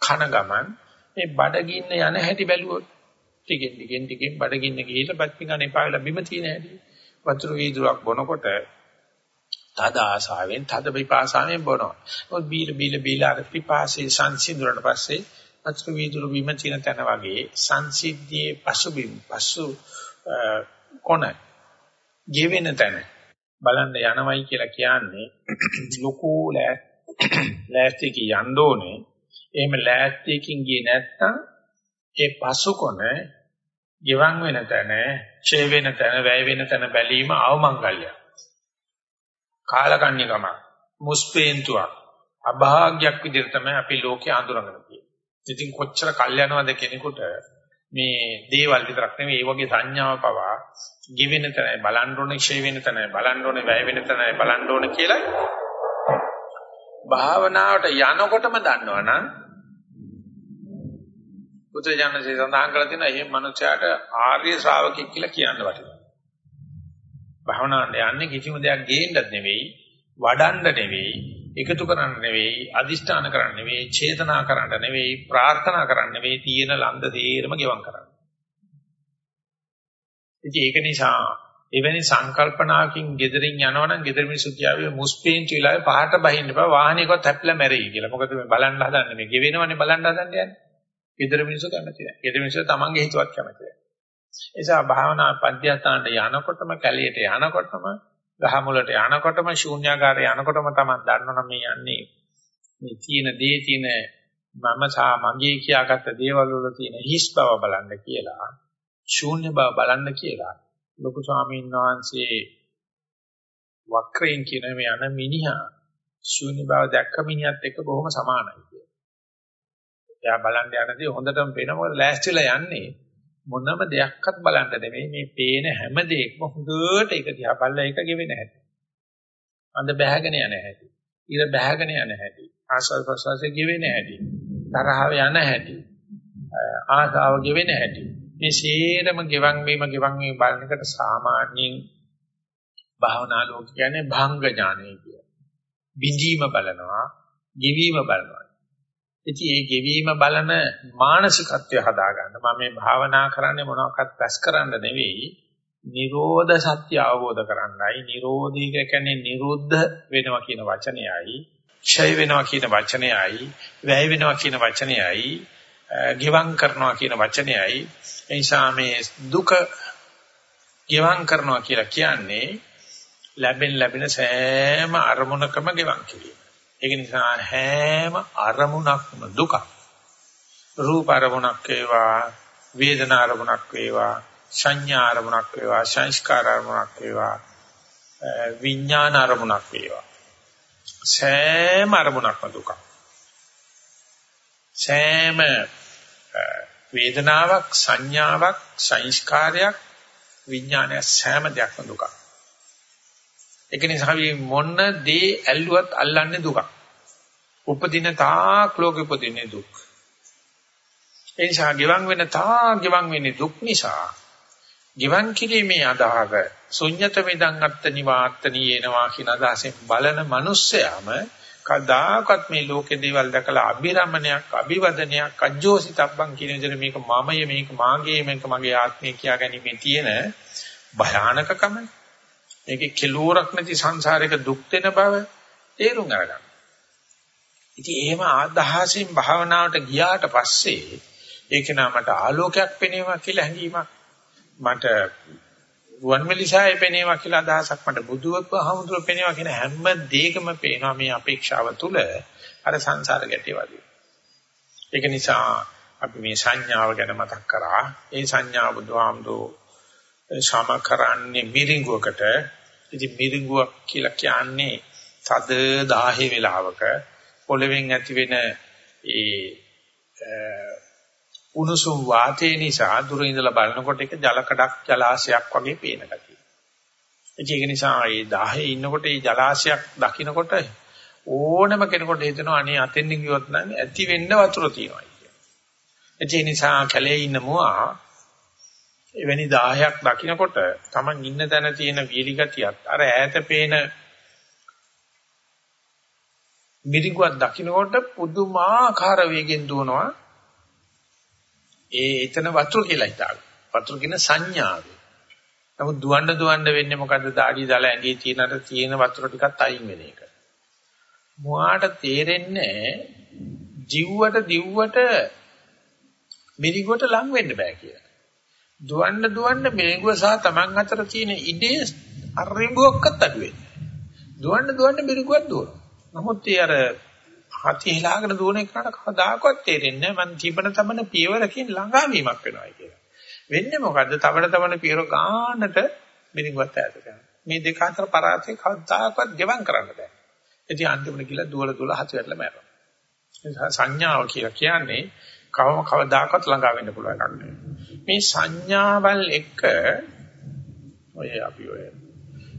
Speaker 1: කන ගමන් මේ බඩගින්න යන හැටි බැලුවොත් ටිකෙන් ටිකෙන් ටිකෙන් බඩගින්න ගිහිල්ලා බත්පින් අන එපා වෙලා බිම තියෙන හැටි වතුර වීදුරක් බොනකොට තද ආසාවෙන් තද පිපාසාවෙන් බොනවා. මොකද බීල බීල බීල අර පිපාසයේ සංසිඳුරට පස්සේ වතුර වීදුර බිම තියෙන තැන වගේ සංසිද්ධියේ පසුබිම් පසු කොන ජීවෙන තැන බලන්න යනවයි කියලා කියන්නේ ලොකු (coughs) ලෑස්තියක යන්න ඕනේ. එහෙම ලෑස්තියකින් ගියේ නැත්නම් ඒ පසුකොන ගිවන් වෙන තැන, ඡේ වෙන තැන, වැය වෙන තැන බැලීම අවමංගල්‍යයක්. කාලකන්නිකම, මුස්පේන්තුවක්, අභාග්‍යයක් විදිහට තමයි අපි ලෝකේ අඳුරගෙන තියෙන්නේ. ඉතින් කොච්චර කල් යනවද කෙනෙකුට මේ දේවල් විතරක් නෙවෙයි ඒ වගේ සංඥාව පවා given තැනයි බලන්න ඕනේ, ඡේ වෙන තැනයි බලන්න ඕනේ, වැය වෙන තැනයි බලන්න ඕනේ කියලා භාවනාවට යනකොටම දන්නවනම් බුදුජානකසේ සඳහන් කරලා තියෙනවා එහෙම මනුස්සයාට ආර්ය ශ්‍රාවකෙක් කියලා කියන්න වටිනවා. භාවනාවට යන්නේ කිසිම දෙයක් ගේන්නත් නෙවෙයි, වඩන්න නෙවෙයි, එකතු කරන්න නෙවෙයි, අදිෂ්ඨාන කරන්න නෙවෙයි, චේතනා කරන්න නෙවෙයි, ප්‍රාර්ථනා කරන්න නෙවෙයි, තියෙන ලන්ද තේරම ගෙවම් කරන්න. ඉතින් ඒක නිසා එවැනි සංකල්පනාකින් gederin යනවනම් gedar මිනිස්සු කියාවේ මුස්පේන්චු වෙලාවේ පහට බහින්න බෑ වාහනයකවත් හැප්පිලා මැරෙයි කියලා. මොකද මේ බලන්න හදන්නේ මේ ගෙවෙනවනේ බලන්න හදන්නේ යන්නේ. gedar මිනිස්සු කැමති නැහැ. gedar මිනිස්සු තමන්ගේ හිතුවක් කැමති නැහැ. ඒ නිසා භාවනා පද්ධතියට යනකොටම කැලියට යනකොටම ගහ මුලට යනකොටම ශූන්‍යාකාරය යනකොටම තමයි දන්නවනම් මේ යන්නේ මේ තියෙන දේ තියෙන මම සා මගේ කියාගත්ත දේවල් වල තියෙන හිස් බව බලන්න කියලා ශූන්‍ය බව බලන්න කියලා ලොකු ස්වාමීන් වහන්සේ වක්‍රයෙන් කියන මේ යන මිනිහා ශූන්‍ය බව දැක්ක මිනිහත් එක්ක බොහොම සමානයි කියලා. එයා බලන්න යනදී හොඳටම පේනකොට ලෑස්තිලා යන්නේ මොනම දෙයක්වත් බලන්න නෙමෙයි මේ පේන හැම දෙයක්ම හොඳට ඒක දිහා බලලා ඒක ගෙවෙන හැටි. අඳ බැහැගෙන යන හැටි. ඉර බැහැගෙන යන හැටි. ආස්වාද ප්‍රසවාසයේ ගෙවෙන හැටි. තරහව යන හැටි. ආසාව ගෙවෙන හැටි. මේ සේරම ගෙවන් වීම ගෙවන් වීම බලන එකට සාමාන්‍යයෙන් භාවනා ලෝක කියන්නේ භංග ඥානය කිය. බිඳීම බලනවා, ගෙවීම බලනවා. ඉතින් මේ ගෙවීම බලන මානසිකත්වය හදාගන්න. මම මේ භාවනා කරන්නේ මොනවාක්වත් පැස් කරන්න නෙවෙයි. නිරෝධ සත්‍ය අවබෝධ කරන්නයි. නිරෝධී කියන්නේ නිරුද්ධ වෙනවා කියන වචනයයි. ක්ෂය වෙනවා කියන වචනයයි. වැය වෙනවා කියන වචනයයි. ගෙවම් කරනවා කියන වචනයයි ඒ නිසා මේ දුක ගෙවම් කරනවා කියලා කියන්නේ ලැබෙන ලැබෙන සෑම අරමුණකම ගෙවම් කිරීම. ඒක නිසා හැම අරමුණක්ම දුක. රූප අරමුණක් වේවා, වේදනා අරමුණක් වේවා, සංඥා අරමුණක් වේවා, සංස්කාර අරමුණක් වේවා, විඥාන අරමුණක් වේවා. සෑම අරමුණක්ම දුකක්. සෑම වේදනාවක් සංඥාවක් සංස්කාරයක් විඥානය සෑම දෙයක්ම දුකක්. ඒක නිසා අපි මොන දේ ඇල්ලුවත් අල්ලන්නේ දුකක්. උපදින තාක් ලෝකෙ උපදින්නේ දුක්. ඒ නිසා ගිවන් වෙන තාක් ගිවන් වෙන්නේ දුක් නිසා ගිවන් කිරීමේ අදහස ශුන්්‍යත වේදං අත්ත නිවාත්ත නියනවා කියන අදහසෙන් බලන මිනිස්සයාම කදාකත් මේ ලෝකේ දේවල් දැකලා අභිරමණයක් අභිවදනයක් අජෝසිතබ්බන් කියන විදිහට මේක මමය මේක මාගේ මේක මගේ ආත්මය කියා ගැනීමේ තියෙන භයානකකම මේකේ කෙලෝරක් නැති සංසාරයක දුක් දෙන බව තේරුම් අරගන්න. ඉතින් එහෙම ආදහසින් භාවනාවට ගියාට පස්සේ ඒක නමට ආලෝකයක් පෙනේවා කියලා හැඟීමක් මට රුවන්මැලිසාවේ පෙනේවා කියලා අදහසක් මට බුදුවත් වහමුදුර පෙනේවා කියන හැම දෙයකම පේනවා මේ අපේක්ෂාව තුල අර සංසාර ගැටේ වගේ. ඒක නිසා අපි මේ සංඥාව ගැන මතක් කරා. ඒ සංඥාව බුදුහාමුදුර සම කරන්නේ මිරිඟුවකට. ඉතින් මිරිඟුවක් කියලා කියන්නේ තද 10 වෙලාවක පොළවෙන් ඇති වෙන ඒ උණුසුම් වාතය නිසා දුර ඉඳලා බලනකොට ඒක ජලකඩක් ජලාශයක් වගේ පේන ගතිය. ඒක නිසා ඒ 10 ඉන්නකොට ඒ ජලාශයක් දකින්නකොට ඕනම කෙනෙකුට හිතෙනවා අනේ අතෙන් ගියොත් නම් ඇති වෙන්න වතුර තියෙනවා කියලා. ඒ නිසා කැලේ ඉන්න මුවා එවැනි 10ක් දකින්නකොට Taman ඉන්න තැන තියෙන වීලි ගතියත් අර ඈත පේන මිරිඟුවක් දකින්නකොට පුදුමාකාර වේගෙන් දුවනවා ඒ එතන වතුර කියලා හිතාගන්න. වතුර කියන සංඥාව. නමුත් දුවන්න දුවන්න වෙන්නේ මොකද්ද? দাঁඩි දාලා ඇඟේ තියෙනට තියෙන වතුර ටිකත් අයින් වෙන එක. මුවාට තේරෙන්නේ ජීව්වට දිව්වට මිරිඟුවට ලං වෙන්න බෑ කියලා. දුවන්න දුවන්න මිරිඟුව සහ Taman අතර තියෙන ඉඩේ අරිඹුවක්වත් අඩු වෙන්නේ. දුවන්න දුවන්න මිරිඟුවක් දුවනවා. නමුත් ඒ අර හති හිලාගෙන දුවන එකට කවදාකවත් තේරෙන්නේ නැහැ මං ජීවන තමන පියවරකින් ළඟාවීමක් වෙනවා කියලා. වෙන්නේ මොකද්ද? තවන තවන පියවර ගන්නට මිනිගුවත් ඈත යනවා. මේ දෙක අතර පරාසය කවදාකවත් ගෙවම් කරන්න බෑ. ඉතින් අන්තිමට ගිහලා දුවල දුවල හති වැටලා මැරෙනවා. සංඥාව කියලා කියන්නේ කවම කවදාකවත් ළඟා වෙන්න පුළුවන් එකක් නෙවෙයි. මේ සංඥාවල් එක ඔය අපි ඔය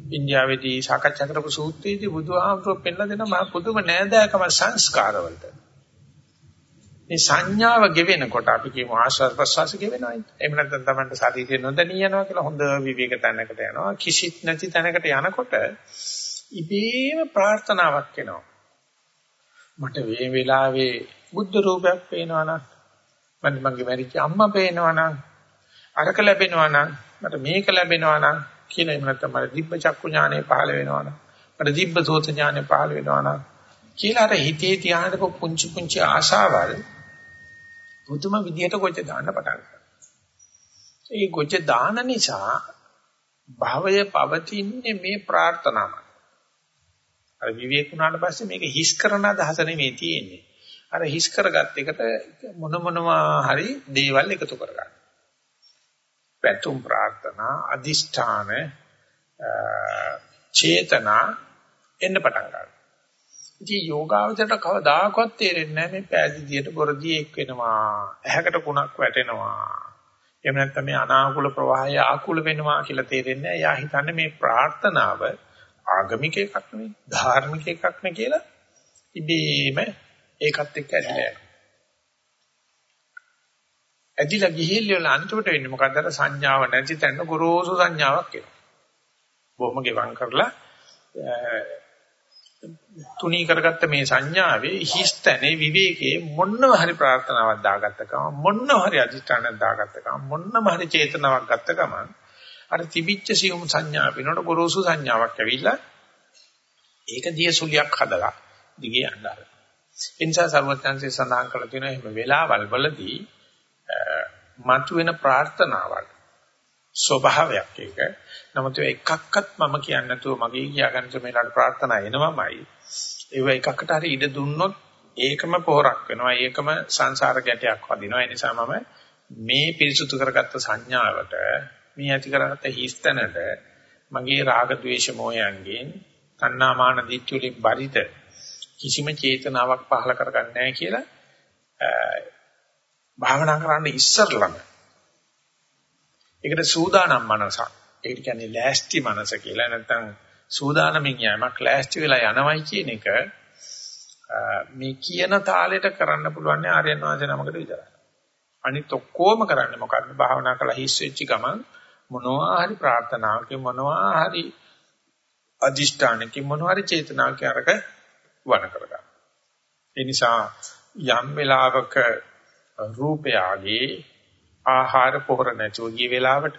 Speaker 1: ඉන්දියාවේදී සාකච්ඡා කරපු සූත්‍රයේදී බුදුහාමුදුරුවෝ පෙන්ලා දෙන මහ පුදුම නෑදෑකම සංස්කාරවලට. මේ සංඥාව ගෙවෙනකොට අපි කියමු ආශ්වාස ප්‍රශ්වාස ගෙවෙනවායි. එහෙම නැත්නම් Tamanට ශරීරය නොදැනී යනවා කියලා හොඳ විවේක තැනකට යනවා. කිසිත් නැති තැනකට යනකොට ඉබේම ප්‍රාර්ථනාවක් එනවා. මට මේ වෙලාවේ බුද්ධ රූපයක් පේනවා නම් මට මගේ මරිච්ච අම්මා පේනවා නම් අරක ලැබෙනවා නම් මට මේක ලැබෙනවා නම් කියලා එහෙම නැත්නම් මට දිබ්බ චක්කු ඥානෙ පහළ වෙනවනම් මට දිබ්බ සෝත ඥානෙ පහළ වෙනවනම් කියලා අර හිතේ තියාගෙන පුංචි පුංචි ආශාවල් පුදුම විදියට ගොජ දාන්න පටන් ගන්නවා. ඒ ගොජ දාන නිසා භවය පවතින්නේ මේ ප්‍රාර්ථනාව. අර විවේක වුණාට පස්සේ මේක හිස් කරන අදහස නෙමෙයි තියෙන්නේ. අර හිස් කරගත් එකට මොන මොනවා හරි දේවල් එකතු කරගන්න. පැතුම් ප්‍රාර්ථනා අදිෂ්ඨාන චේතනා එන්න පටන් ගන්නවා. ඉතින් යෝගාවචරයට කවදාකවත් තේරෙන්නේ නැහැ මේ පෑදීදියට බොරදී එක් වෙනවා. ඇහැකට කුණක් වැටෙනවා. එහෙම නැත්නම් මේ අනාකූල ප්‍රවාහය ආකූල වෙනවා කියලා තේරෙන්නේ නැහැ. එයා හිතන්නේ මේ ප්‍රාර්ථනාව ආගමික එකක් නෙවෙයි, ධාර්මික එකක් නේ කියලා ඉබේම ඒකත් එක්ක ඇදලා යනවා. ඇදිලා ගිහිල්ලා වල අන්තිමට වෙන්නේ මොකද්ද අර සංඥාව නැති තැන ගොරෝසු සංඥාවක් එනවා. බොහොම ගෙවම් කරලා තුනී කරගත්ත මේ සංඥාවේ හිස්තනේ විවේකයේ මොන්නව හරි ප්‍රාර්ථනාවක් දාගත්ත ගමන් මොන්නව හරි අධිෂ්ඨානයක් දාගත්ත ගමන් මොන්නම හරි චේතනාවක් ගත්ත ගමන් අර තිබිච්ච සියුම් සංඥා වෙනකොට ගොරෝසු සංඥාවක් ඇවිල්ලා ඒක දිය සුලියක් හදලා දිගේ යනවා. ඒ නිසා සර්වඥාන්සේ සඳහන් කරලා තියෙනවා එහෙම වෙලාවල් වලදී මතුවෙන ප්‍රාර්ථනාවල් ස්වභාවයක් ඒක. නමුත් එකක්වත් මම කියන්නේ නැතුව මගේ කියා ගන්න මේලාට ප්‍රාර්ථනා එනවමයි. ඒව එකකට හරි ඉඩ දුන්නොත් ඒකම පොහොරක් වෙනවා. ඒකම සංසාර ගැටයක් වදිනවා. ඒ නිසා මම මේ පිරිසුදු කරගත්ත සංඥාවට මේ ඇති කරගත්ත හිස්තැනට මගේ රාග ద్వේෂ මොහයන්ගෙන් තණ්හාමාන දිට්ඨිවලින් බරිත කිසිම චේතනාවක් පහළ කරගන්නේ නැහැ කියලා භාවනා කරන්න ඉස්සරළම ඒකට සූදානම් මනසක් ඒකට කියන්නේ ලෑස්ති මනස කියලා නැත්නම් සූදානමින් යෑමක් ලෑස්ති වෙලා යනවයි කියන එක මේ කියන තාලෙට කරන්න පුළුවන් ආර්යයන් වහන්සේ නමකට විතරයි. අනිත් ඔක්කොම කරන්නේ මොකද්ද? භාවනා කරලා හිස් වෙච්ච ගමන් මොනවා හරි ප්‍රාර්ථනාවකින් මොනවා හරි අදිෂ්ඨානකින් මොනවා හරි චේතනාවකින් අරක වණ කරගන්න. ඒ නිසා යම් වෙලාවක රූපයගේ ආහාර පොහොර නැතුව ගිය වෙලාවට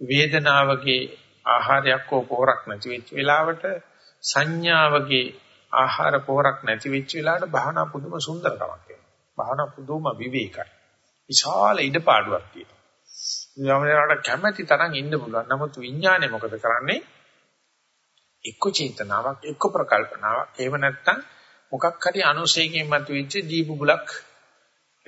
Speaker 1: වේදනාවගේ ආහාරයක් හෝ පොහොරක් නැති වෙච්ච වෙලාවට සංඥාවගේ ආහාර පොහොරක් නැති වෙච්ච වෙලාවට භාවනා පුදුම සුන්දරකමක් එනවා. භාවනා පුදුම විවේකයි. විශාල ඉඩපාඩුවක් තියෙනවා. යමනට කැමැති තරම් ඉන්න පුළුවන්. නමුත් විඥානේ මොකද කරන්නේ? එක්ක චේතනාවක්, එක්ක ප්‍රකල්පනාවක්. එහෙම නැත්නම් මොකක් හරි අනුශේකයෙන් මතුවෙච්ච දීපුබුලක්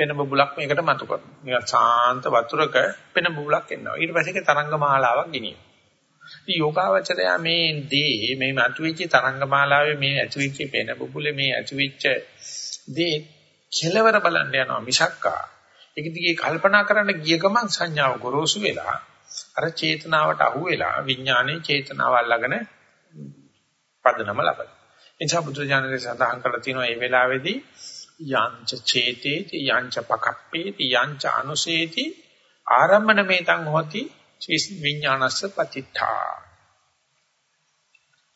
Speaker 1: පෙන බුබුලක් මේකට මතු කරනවා. නිකන් සාන්ත වතුරක පෙන බුබුලක් එනවා. ඊට පස්සේ ඒක තරංග මාලාවක් ගෙනියනවා. ඉතින් යෝගාවචරය මේ දේ මේ මතුවෙච්ච තරංග මාලාවේ මේ ඇතුවෙච්ච පෙන බුබුලේ මේ ඇතුවෙච්ච දේ කෙලවර බලන්න යනවා මිසක්කා. ඒක දිගේ කල්පනා කරන්න ගිය ගමන් සංඥාව ගොරෝසු වෙලා අර චේතනාවට අහු වෙලා විඥානයේ චේතනාව අල්ලගෙන පදනම ලබන. එනිසා බුදුජානකේ සඳහන් කරලා තියෙනවා මේ වෙලාවේදී යංච චේතේති යංච පකප්පේති යංච අනුසේති ආරම්මන මේතං හොති විඥානස්ස පතිත්තා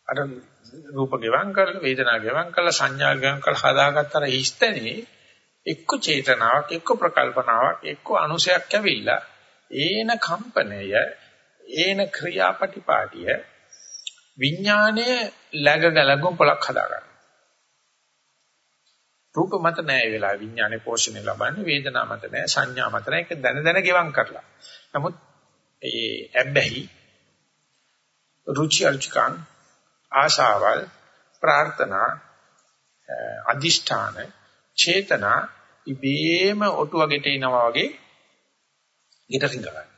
Speaker 1: අර රූප ගෙවම් කරලා වේදනා ගෙවම් කරලා සංඥා ගෙවම් කරලා හදාගත්තර හිස්තනේ එක්ක චේතනාවක් එක්ක ප්‍රකල්පනාවක් එක්ක අනුසයක් ඇවිල්ලා ඒන කම්පනය ඒන ක්‍රියාපටිපාටිය විඥානයේ läග ගලගුම් පොලක් හදාගන්න. රූප මත නැහැ වෙලාව විඥානේ පෝෂණය ලබන්නේ වේදනා මත නැහැ සංඥා මත නැහැ ඒක දැන දැන ගෙවම් කරලා. නමුත් ඒ ඇබ්බැහි රුචි අරුචිකං ආශාවල් ප්‍රාර්ථනා අදිෂ්ඨාන චේතනා ඉබේම ඔටුවගෙට එනවා වගේ ඊට රිංග ගන්න.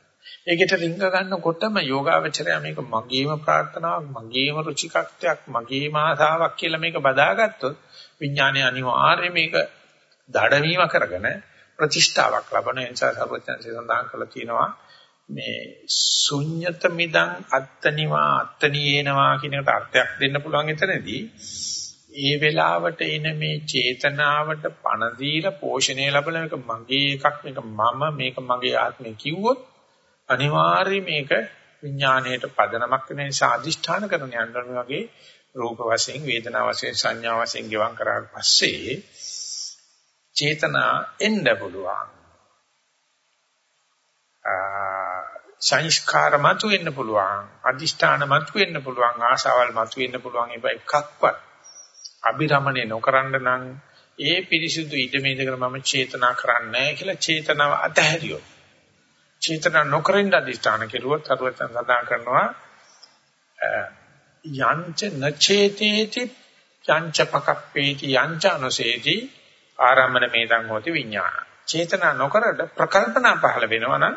Speaker 1: ඒකට රිංග ගන්නකොටම යෝගාවචරය මේක මගේම ප්‍රාර්ථනාවක්, මගේම රුචිකත්වයක්, මගේම ආසාවක් කියලා මේක බදාගත්තොත් විඥානය අනිවාර්යයෙන් මේක දඩමීම කරගෙන ප්‍රතිෂ්ඨාවක් ලබන නිසා සර්වඥයන්සේ සඳහන් කළා තියෙනවා මේ ශුන්්‍යත මිදං අත්තනිවා අත්තනියේනවා කියන එකට අර්ථයක් දෙන්න පුළුවන් එතනදී. ඒ වෙලාවට එන මේ චේතනාවට පණ දීලා පෝෂණය ලැබෙන එක මගේ එකක් මේක මම මේක මගේ ආත්මය කිව්වොත් අනිවාර්යයෙන් මේක විඥාණයට පදනමක් වෙන නිසා අදිෂ්ඨාන කරන යන්න වගේ රූප වශයෙන් වේදනා වශයෙන් සංඥා වශයෙන් ගෙවම් කරාට පස්සේ චේතනා එන්න පුළුවන්. සංස්කාර මතු වෙන්න පුළුවන් අදිෂ්ඨාන මතු වෙන්න පුළුවන් ආශාවල් මතු වෙන්න පුළුවන් ඒවා එකක්වත් අභිරමණය නොකරන්න නම් ඒ පිරිසිදු ඊටමේදකර මම චේතනා කරන්නේ කියලා චේතනාව අතහැරියොත් චේතනා නොකරින්න අධිෂ්ඨාන කෙරුවොත් අරුවචන් සදා කරනවා යංච නචේතේති යංච පකප්පේති යංච අනුසේති ආරම්මන මේදං හොති විඥාන. චේතනා නොකරද ප්‍රකල්පනා පහළ වෙනවා නම්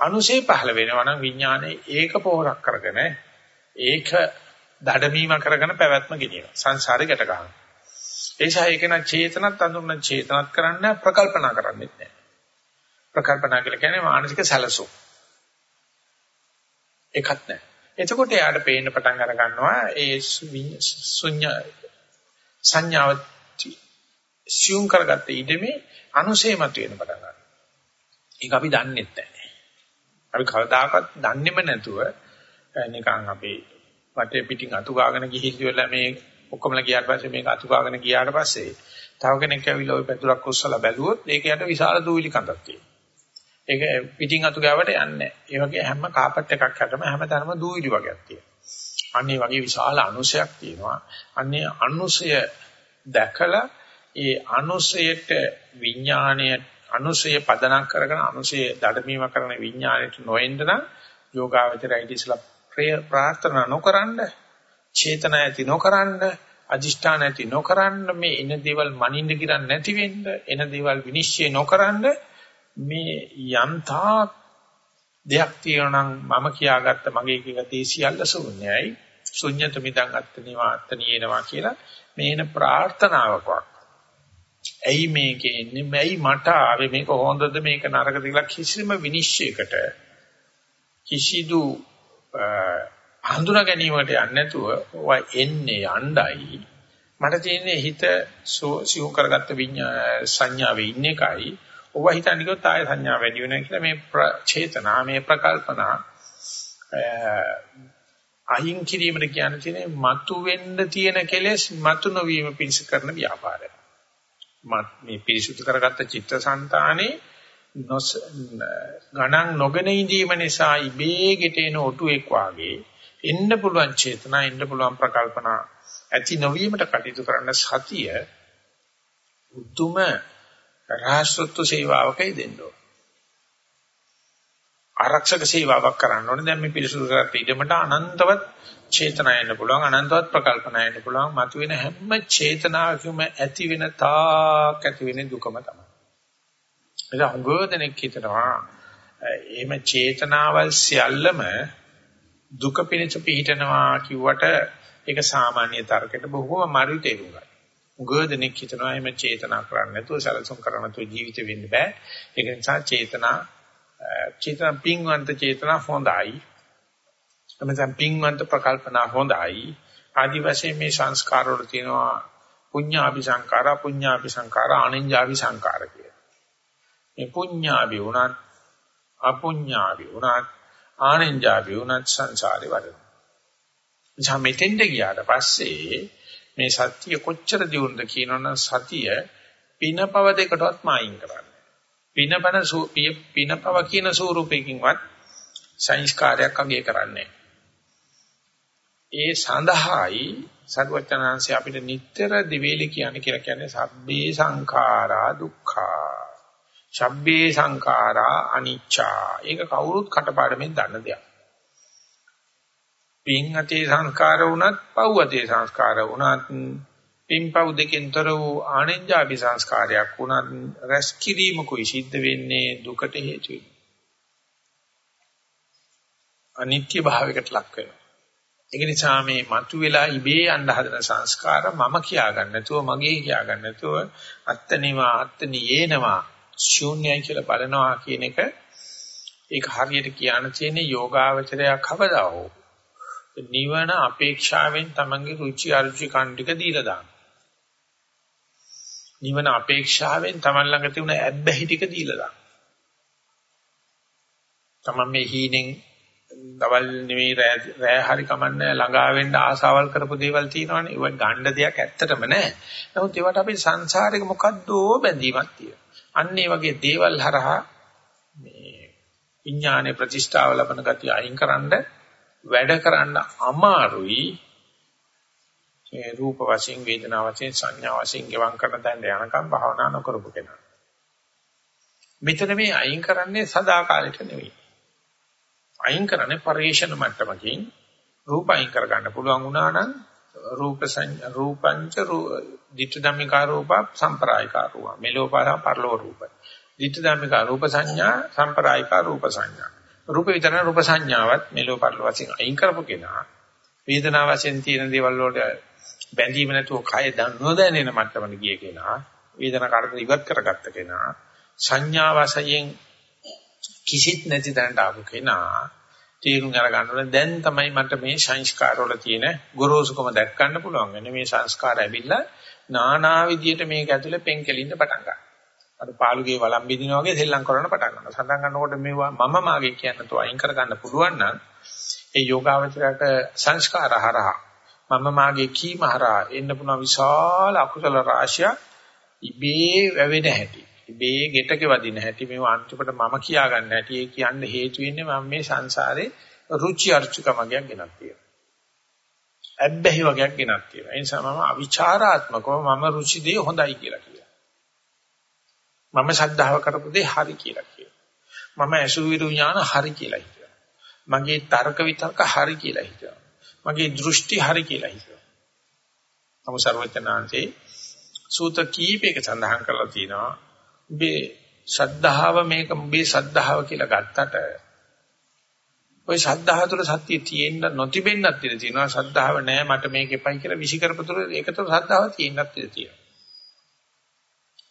Speaker 1: අනුසේ පහළ වෙනවා නම් විඥානේ ඒක පොහොරක් කරගෙන ඒක දඩමීම කරගෙන පැවැත්ම ගෙනියනවා. සංසාරේ ගැට ගන්නවා. ඒ නිසා ඒක නම් චේතනත් අඳුරන චේතනත් කරන්න ප්‍රකල්පනා කරන්නේ නැහැ ප්‍රකල්පනා කියලා කියන්නේ මානසික සැලසුම්. එකක් නැහැ. එතකොට එයාට පේන්න පටන් අර ගන්නවා ඒ ශුන්‍ය සංඥාව සියුම් කරගත්ත ඉඩමේ අනුසේමත් වෙන පටන් ගන්නවා. ඒක අපි දන්නේ නැහැ. අපි කවදාකවත් දන්නේම නැතුව නිකන් අපි වටේ පිටින් අතු ගාගෙන ගිහිල්ලා මේ ඔක්කොමලා ගියාට පස්සේ මේක අතු ගාගෙන ගියාට පස්සේ තව කෙනෙක් ඇවිල්ලා ওই පැතුරක් උස්සලා බැලුවොත් ඒක යට විශාල දූවිලි කඳක් තියෙනවා. ඒක පිටින් අතු ගාවට යන්නේ නැහැ. ඒ වගේ හැම කාපට් එකක් හැටම හැමතැනම දූවිලි වගේක් තියෙනවා. අන්නේ වගේ විශාල අනුසයක් තියෙනවා. අන්නේ අනුසය දැකලා ඒ අනුසයට විඥාණය අනුසය පදනම් කරගෙන අනුසය දඩමීම කරන විඥාණයට නොඑන්න නම් යෝගාවචරය ඉතිසලා ප්‍රාර්ථනා නොකරන්න චේතනා ඇති නොකරන්න අදිෂ්ඨාන ඇති නොකරන්න මේ එන දේවල් මනින්න ගිරන් නැති වෙන්න එන දේවල් විනිශ්චය නොකරන්න මේ යන්තා දෙයක් තියෙනවා නම් මම කියාගත්ත මගේ කිවතේ සියල්ල ශුන්‍යයි ශුන්‍යත මිදං අත්තනිවා අත්තනියනවා කියලා මේන ප්‍රාර්ථනාවකක් ඇයි මේකේ ඉන්නේ? මැයි මට ආවේ? මේක හොඳද? මේක නරකද කියලා කිසිම විනිශ්චයකට කිසිදු හඳුනා ගැනීමකට යන්නේ නැතුව ඔය එන්නේ යණ්ඩයි. මට තියෙන්නේ හිත සිහු කරගත්ත සංඥාවේ ඉන්න එකයි. ඔව හිතන්නේ කිව්වොත් ආය සංඥා වැඩි වෙනවා කියලා මේ චේතනා මේ ප්‍රකල්පනා අයින් කිරීමට කියන්නේ තියෙන්නේ මතු වෙන්න තියෙන කෙලෙස් මතු නොවීම පිණිස කරන ව්‍යාපාරය. මේ පිරිසුදු කරගත්ත චිත්තසංතානේ ගණන් නොගෙන ඉඳීම නිසා ඉබේ ගෙටේන ඔටුවෙක් වාගේ එන්න පුළුවන් චේතනා එන්න පුළුවන් ප්‍රකල්පනා ඇති නොවීමට කටයුතු කරන සතිය උතුම රාජ්‍යත්ව සේවාවකයි දෙන්න ඕන. ආරක්ෂක සේවාවක් කරන්න ඕනේ. දැන් මේ පිරිසුදු කරත් ඉඩමට අනන්තවත් චේතනා එන්න පුළුවන්. අනන්තවත් ප්‍රකල්පනා එන්න පුළුවන්. මතුවෙන හැම චේතනාවකම ඇති වෙන තාක් ඇති වෙන දුකම තමයි. ඒක හුඟෝදෙනෙක් හිතනවා. එහෙම චේතනාවල් සියල්ලම දුක පිණිස පිහිටනවා කිව්වට ඒක සාමාන්‍ය තර්කයට බොහෝම මරු තේරුමක්. හුඟවදෙනෙක් හිතනවා එහෙම චේතනා කරන්නේ නැතුව සැලසුම් කරන්නේ නැතුව ජීවිත වෙන්න බෑ. ඒක නිසා චේතනා චේතන පින්වන්ත චේතනා හොඳයි. එමෙතන පින්වන්ත ප්‍රකල්පනා හොඳයි. ආදි වශයෙන් මේ සංස්කාර වල තියෙනවා පුඤ්ඤාභි සංඛාර පුඤ්ඤාභි සංඛාර අනිඤ්ඤාභි සංඛාර කිය. මේ පුඤ්ඤාභි උනත් අපුඤ්ඤාභි උනත් ආනිඤ්ඤාභි උනත් සංසාරේ වඩන. එනිසා මෙතෙන්ට ගියාට පස්සේ මේ සත්‍ය කොච්චර දියුණුද කියනවනම් සතිය පිනපව දෙකටවත් මායින් කරන්න. පිනපන පිනපව කියන ස්වරූපයකින්වත් සංස්කාරයක් අගය කරන්නේ ඒ සඳහායි සර්වචනාංශය අපිට නිටතර දිවේලි කියන්නේ කියලා කියන්නේ සබ්බේ සංඛාරා දුක්ඛා. සබ්බේ සංඛාරා අනිච්චා. ඒක කවුරුත් කටපාඩමින් දන්න දෙයක්. පින් අතේ සංස්කාර වුණත් පව් අතේ සංස්කාර වුණත් පින්පව් දෙකෙන්තර වූ ආනෙන්ජාපි සංස්කාරයක් වුණත් රැස් කිරීමකුයි සිද්ධ වෙන්නේ දුකට හේතු වෙනවා. අනිත්‍ය භාවයකට ලක් වෙනවා. ඒක නිසා මේ මතුවලා ඉබේ යන්න හදන සංස්කාර මම කියා ගන්න නැතුව මගේ කියා ගන්න නැතුව අත්තනිවා අත්තනියේනවා ශූන්‍යයි කියලා බලනවා කියන එක ඒක හරියට කියන්න තියෙන්නේ යෝගාවචරය කවදා හෝ නිවන අපේක්ෂාවෙන් තමන්ගේ රුචි අරුචි කණ්ඩික දීලා දාන්න. නිවන අපේක්ෂාවෙන් Taman ළඟ තිබුණ ඇබ්බැහි ටික දීලා දාන්න. Taman මේ හීනෙන් දවල් නෙවෙයි රෑ හරි කමන්නේ ළඟා වෙන්න ආසාවල් කරපු දේවල් තියෙනවනේ. ඒවා ගන්න දෙයක් ඇත්තටම නැහැ. නමුත් ඒවට අපි සංසාරේක මොකද්දෝ බැඳීමක් තියෙනවා. අන්න ඒ වගේ දේවල් හරහා මේ විඥානයේ ප්‍රතිෂ්ඨාව ලබන ගතිය අයින්කරනද වැඩ කරන්න අමාරුයි ඒ රූප වශයෙන් වේදනා වශයෙන් සංඥා වශයෙන් ගෙවම් කරන තැනට යනකම් භාවනා නොකරපු කෙනා. මෙතන මේ අයින් කරන්නේ සදාකාලෙට නෙවෙයි. අයින් කරන්නේ පරිේශන මට්ටමකින් රූප අයින් කර ගන්න පුළුවන් වුණා නම් රූප සංඥා රූපංච දිට්ඨ ධම්මිකා රූප සම්ප්‍රායිකා රූප මෙලෝපාර පරලෝ රූප දිට්ඨ ධම්මිකා රූප සංඥා සම්ප්‍රායිකා රූප සංඥා රූප විතර රූප සංඥාවත් මෙලෝ පරලෝ වශයෙන් අයින් කරපු කෙනා වේදනාව වශයෙන් තියෙන දේවල් වලට බැඳීම නැතුව කය නොදැනෙන මට්ටමට ගිය කෙනා වේදනා කාර්ය ඉවත් කරගත්ත කෙනා සංඥා වශයෙන් කිසිත් නැති තැනට ආපු කෙනා තේරුම් අරගන්න ඕනේ දැන් තමයි මට මේ සංස්කාර වල තියෙන ගොරෝසුකම දැක් ගන්න පුළුවන් වෙන්නේ මේ සංස්කාර ඇවිල්ලා නානා විදියට මේක ඇතුලේ පෙන්කෙලින්න පටන් ගන්නවා. අර පාළුගේ වළම් බෙදිනා වගේ සෙල්ලම් කරන්න පටන් ගන්නවා. සඳහන් කරනකොට මේවා මම මාගේ කියන තෝ අයින් කර ගන්න පුළුවන් නම් ඒ යෝගාවචරයට සංස්කාර හරහා මම මාගේ කීම හරහා එන්න පුළුවන් විශාල අකුසල රාශිය ඉබේ වැවෙන හැටි. ඉබේ ගෙටක වදින හැටි මේව අන්තිමට මම කියා ගන්න හැටි ඒ කියන්නේ හේතු වෙන්නේ මම මේ සංසාරේ රුචි අරුචිකමක් ගෙනත් තියෙනවා. ඇබ්බැහි වගේක් ගෙනත් තියෙනවා. ඒ නිසා මම අවිචාරාත්මකව මම රුචි දේ හොඳයි කියලා කියනවා. මම ශ්‍රද්ධාව කරපු දේ හරි කියලා කියනවා. මම අසුවිරු ඥාන හරි කියලා හිතනවා. මගේ තර්ක විතර්ක හරි කියලා හිතනවා. මගේ දෘෂ්ටි හරි කියලා හිතනවා. නමුත් සර්වඥාන්සේ සූත කීපයක සඳහන් කරලා තියෙනවා. මේ ශද්ධාව මේක මේ ශද්ධාව කියලා ගත්තට ওই ශද්ධාව තුළ සත්‍ය තියෙන්න නොතිබෙන්නත් ඉඩ තියෙනවා. ශද්ධාව නෑ මට මේක එපයි කියලා විසිකරපතුල ඒකට ශද්ධාව තියෙන්නත් ඉඩ තියෙනවා.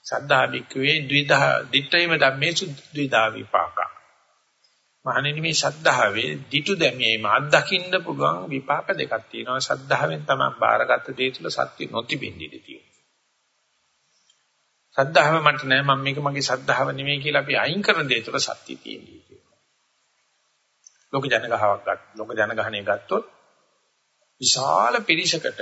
Speaker 1: සද්ධා බික්කවේ ද්විධා දිත්තේම ධම්මේසු ද්විධා විපාකා මහණෙනි මේ ශද්ධාවේ ditu දැමීම අත්දකින්න පුළුවන් විපාක දෙකක් තියෙනවා. ශද්ධාවෙන් තමයි බාරගත් දේ තුළ සත්‍ය නොතිබෙන්නේ තියෙන්නේ. ශද්ධාව මට නෑ මම මේක මගේ ශද්ධාව නෙමෙයි කියලා අපි අයින් කරන දේ තුළ සත්‍ය තියෙන්නේ කියනවා. ලෝක ජනගහවක් ගන්න. ලෝක ජනගහණය ගත්තොත් විශාල පිරිසකට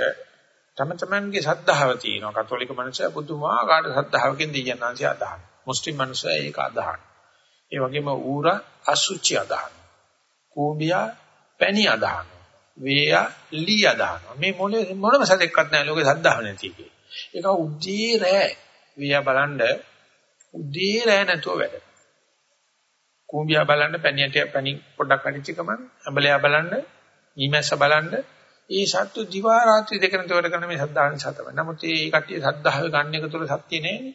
Speaker 1: තම තමන්ගේ ශද්ධාව තියෙනවා. කතෝලික මනුස්සය බුදුමාහාකාර ශද්ධාවකින් දෙයයන්ාන්සිය අදහන. මුස්ලිම් මනුස්සය ඒක අදහන. ඒ වගේම ඌර අසුචි අදහන. කෝඹියා පැණි අදහන. වේයා ලී අදහන. මේ මොලේ මොනම සතෙක්වත් නැහැ ලෝකේ සද්ධාව නැති එකේ. ඒක උද්දී රෑ වේයා බලන්න උද්දී රෑ නැතුව වැඩ. කූඹියා බලන්න පැණියට පැණි පොඩ්ඩක් අടിච්ච ගමන් අඹලයා බලන්න ඊමැස්ස බලන්න ඒ සත්තු දිවා රාත්‍රී දෙකන තවර කරන මේ සද්ධාහන සතම. නමුත් මේ කට්ටිය සද්ධාවේ ගන්න එක තුළ සත්‍ය නෑනේ.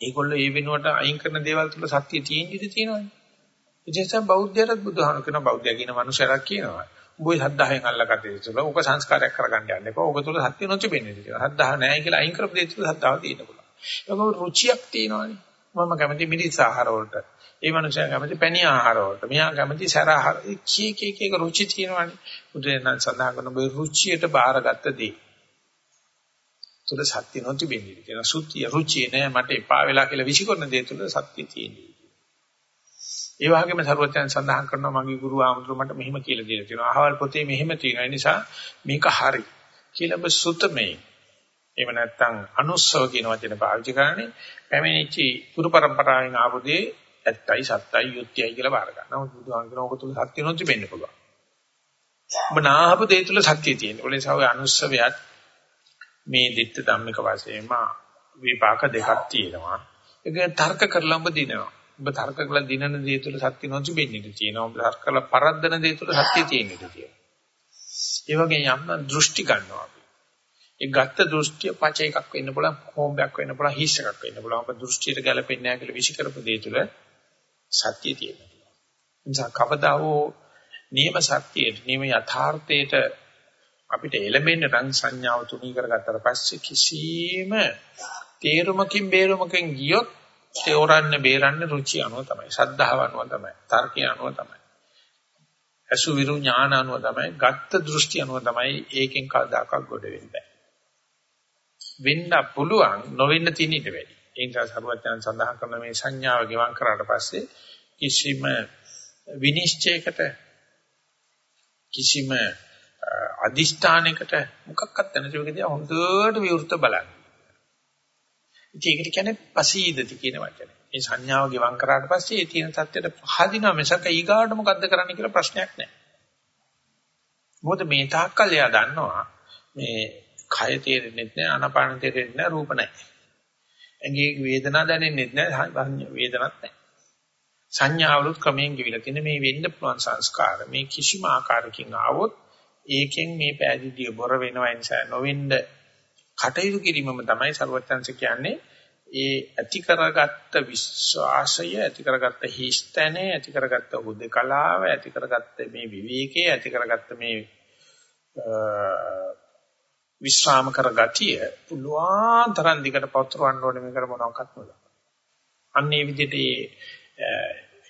Speaker 1: ඒගොල්ලෝ ඒ වෙනුවට අයින් කරන දේවල් තුළ සත්‍ය තියෙන ඉඳී තියෙනවානේ. ඒ නිසා බෞද්ධයරත් බුදුහාම කියන බෞද්ධය කියන මනුස්සයරක් කියනවා. උඹේ සද්ධායෙන් අල්ලගත්තේ තුළ ඔක සංස්කාරයක් කරගන්න යන්න එපා. ඔක තුළ සත්‍ය නොතිබෙන්නේ කියලා. සද්ධාහ නැහැ කියලා අයින් කරපු දේ තුළ සද්ධාව තියෙන්න පුළුවන්. ඒක රුචියක් තියෙනවානේ. මම කැමති මිරිස් ආහාර වලට. ඒ මනුස්සයා කැමති පැණි ආහාර වලට. මෙයා කැමති සැර ආහාර. කී කී කී රුචි තියෙනවානේ. බුදුරජාණන් සඳහන් කරන ඔබේ රුචියට බාරගත්ත දේ. තුල සත්‍ය නොතිබෙන්නේ කියන සුත්‍ය රුචිය නෑ මට එපා වෙලා කියලා විසිකරන දේ තුල සත්‍ය තියෙන්නේ. ඒ වගේම සර්වඥයන් සඳහන් කරනවා මගේ ගුරු ආමතුරු මට මෙහෙම කියලා දීලා තියෙනවා. අහවල් පොතේ මෙහෙම තියෙනවා. ඒ නිසා මේක හරි කියලා ඔබ සුතමේ. එහෙම නැත්නම් අනුස්සව කියන වචන පාවිච්චි කරන්නේ පැමිණිච්ච ගුරු પરම්පරාවෙන් ආපු දේ ඇත්තයි සත්තයි යුක්තියයි කියලා බාර ගන්නවා. නමුත් බුදුහාම කියන ඕක තුල සත්‍ය නොතිබෙන්න පුළුවන්. ඔබ නාහපු දේ තුල සත්‍ය තියෙනවා. ඒ නිසා ඔය අනුස්සවයත් මේ දිත්ත ධම්මික වශයෙන්ම විපාක දෙකක් තියෙනවා. ඒක තර්ක කරලා ඔබ දිනනවා. ඔබ තර්ක කළා දිනන දේ තුළ සත්‍ය නොතිබෙන්නේ තියෙනවා. ඔබ තර්ක කළා පරද්දන දේ තුළ සත්‍ය තියෙන්නේ තියෙනවා. ඒ වගේ යම් දෘෂ්ටි ගන්නවා අපි. ඒ ගත්ත දෘෂ්ටිය පච එකක් වෙන්න පුළුවන්, හෝම්බයක් වෙන්න පුළුවන්, හිස් එකක් වෙන්න පුළුවන්. ඔබ දෘෂ්ටියට ගැලපෙන්නේ නැහැ කියලා විශ්ිකරපු දේ තුළ සත්‍ය තියෙනවා. නිසා කවදා හෝ නියම සත්‍යයට, නියම යථාර්ථයට අපිට එළඹෙන්න නම් සංඥාව තුනී කරගත්තට පස්සේ කිසිම තේරුමකින් බේරුමකින් ගියොත් තේරන්න බේරන්න රුචි අනුව තමයි. සද්ධාව අනුව තමයි. තර්කය අනුව තමයි. අසු විරු ඥාන අනුව තමයි. ගත්ත දෘෂ්ටි අනුව තමයි ඒකෙන් කවදාකවත් ගොඩ වෙන්නේ. වෙන්න පුළුවන් නොවෙන්න තියෙන ඉඩ වැඩි. ඒ නිසා සරුවචන සඳහන් කරන මේ සංඥාව ගෙවම් කරාට පස්සේ කිසිම විනිශ්චයකට කිසිම අදිෂ්ඨානයකට මොකක්වත් නැති වෙකදී හොඳට විවෘත බලන්න. ඉතින් ඒකට කියන්නේ පසීදති කියන වචනේ. මේ සංඥාව ගෙවම් කරාට පස්සේ ඒ තියෙන தත්ත්වයට පහදිනවා මිසක ඊගාට මොකද්ද කරන්න කියලා ප්‍රශ්නයක් නැහැ. මොකද මේ තාක්කල් එයා දන්නවා මේ කය තේරෙන්නේ නැහැ ආනාපාන තේරෙන්නේ නැහැ රූප නැහැ. ඇඟේ වේදනාවක් දැනෙන්නේ නැහැ වේදනක් නැහැ. සංඥාවලුත් ක්‍රමයෙන් ගෙවිලා තියෙන මේ වෙන්න පුළුවන් සංස්කාර මේ කිසිම ආකාරකින් ආවොත් ඒකෙන් මේ පෑදීදිය බොර වෙනවා නිසා නොවෙන්න කටයුතු කිරීමම තමයි ਸਰවඥාන්ස කියන්නේ ඒ ඇති කරගත්ත විශ්වාසය ඇති කරගත්ත හිස්තැන ඇති කරගත්ත හුදකලාව ඇති කරගත්ත මේ විවේකයේ ඇති කරගත්ත මේ විශ්‍රාම කරගතිය පුළුවන් තරම් දිගට පවත්වන්න ඕනේ මේකට මොනවක්වත් නෑ. අන්න ඒ විදිහට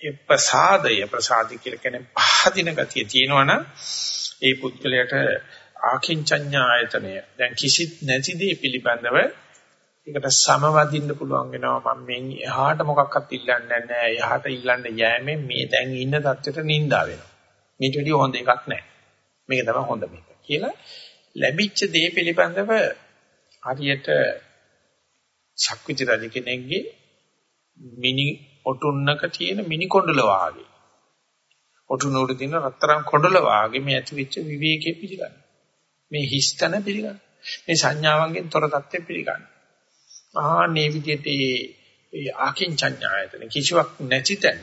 Speaker 1: ඒ ප්‍රසාදය ප්‍රසාදි කියලා කියන්නේ පහදින ගතිය තියෙනවනම් ඒ පුද්ගලයාට ආකින්චඤ්ඤායතනය දැන් කිසිත් නැති දේ පිළිබඳව ඒකට සමවදින්න පුළුවන් වෙනවා. මම මෙන් එහාට මොකක්වත් ඉල්ලන්නේ නැහැ. එහාට ඉල්ලන්න යෑමෙන් මේ දැන් ඉන්න තත්ත්වයට නිඳා වෙනවා. මේට වැඩිය හොඳ එකක් නැහැ. මේක තමයි හොඳ මේක කියලා ලැබිච්ච දේ පිළිබඳව හරියට ශක්විති රජ කෙනෙක්ගේ මිනි ඔටුන්නක තියෙන මිනි කොණ්ඩල වාගේ ඔටුන උඩ තියෙන රත්තරන් කොණ්ඩල වාගේ මේ ඇති වෙච්ච විවේකයේ පිළිගන්න. මේ හිස්තන පිළිගන්න. මේ සංඥාවන්ගෙන් තොර தත්ත්වෙ පිළිගන්න. ආන්නේ විදිහට ඒ ආකින්චඤ්ඤායතන කිසිවක් නැති තැන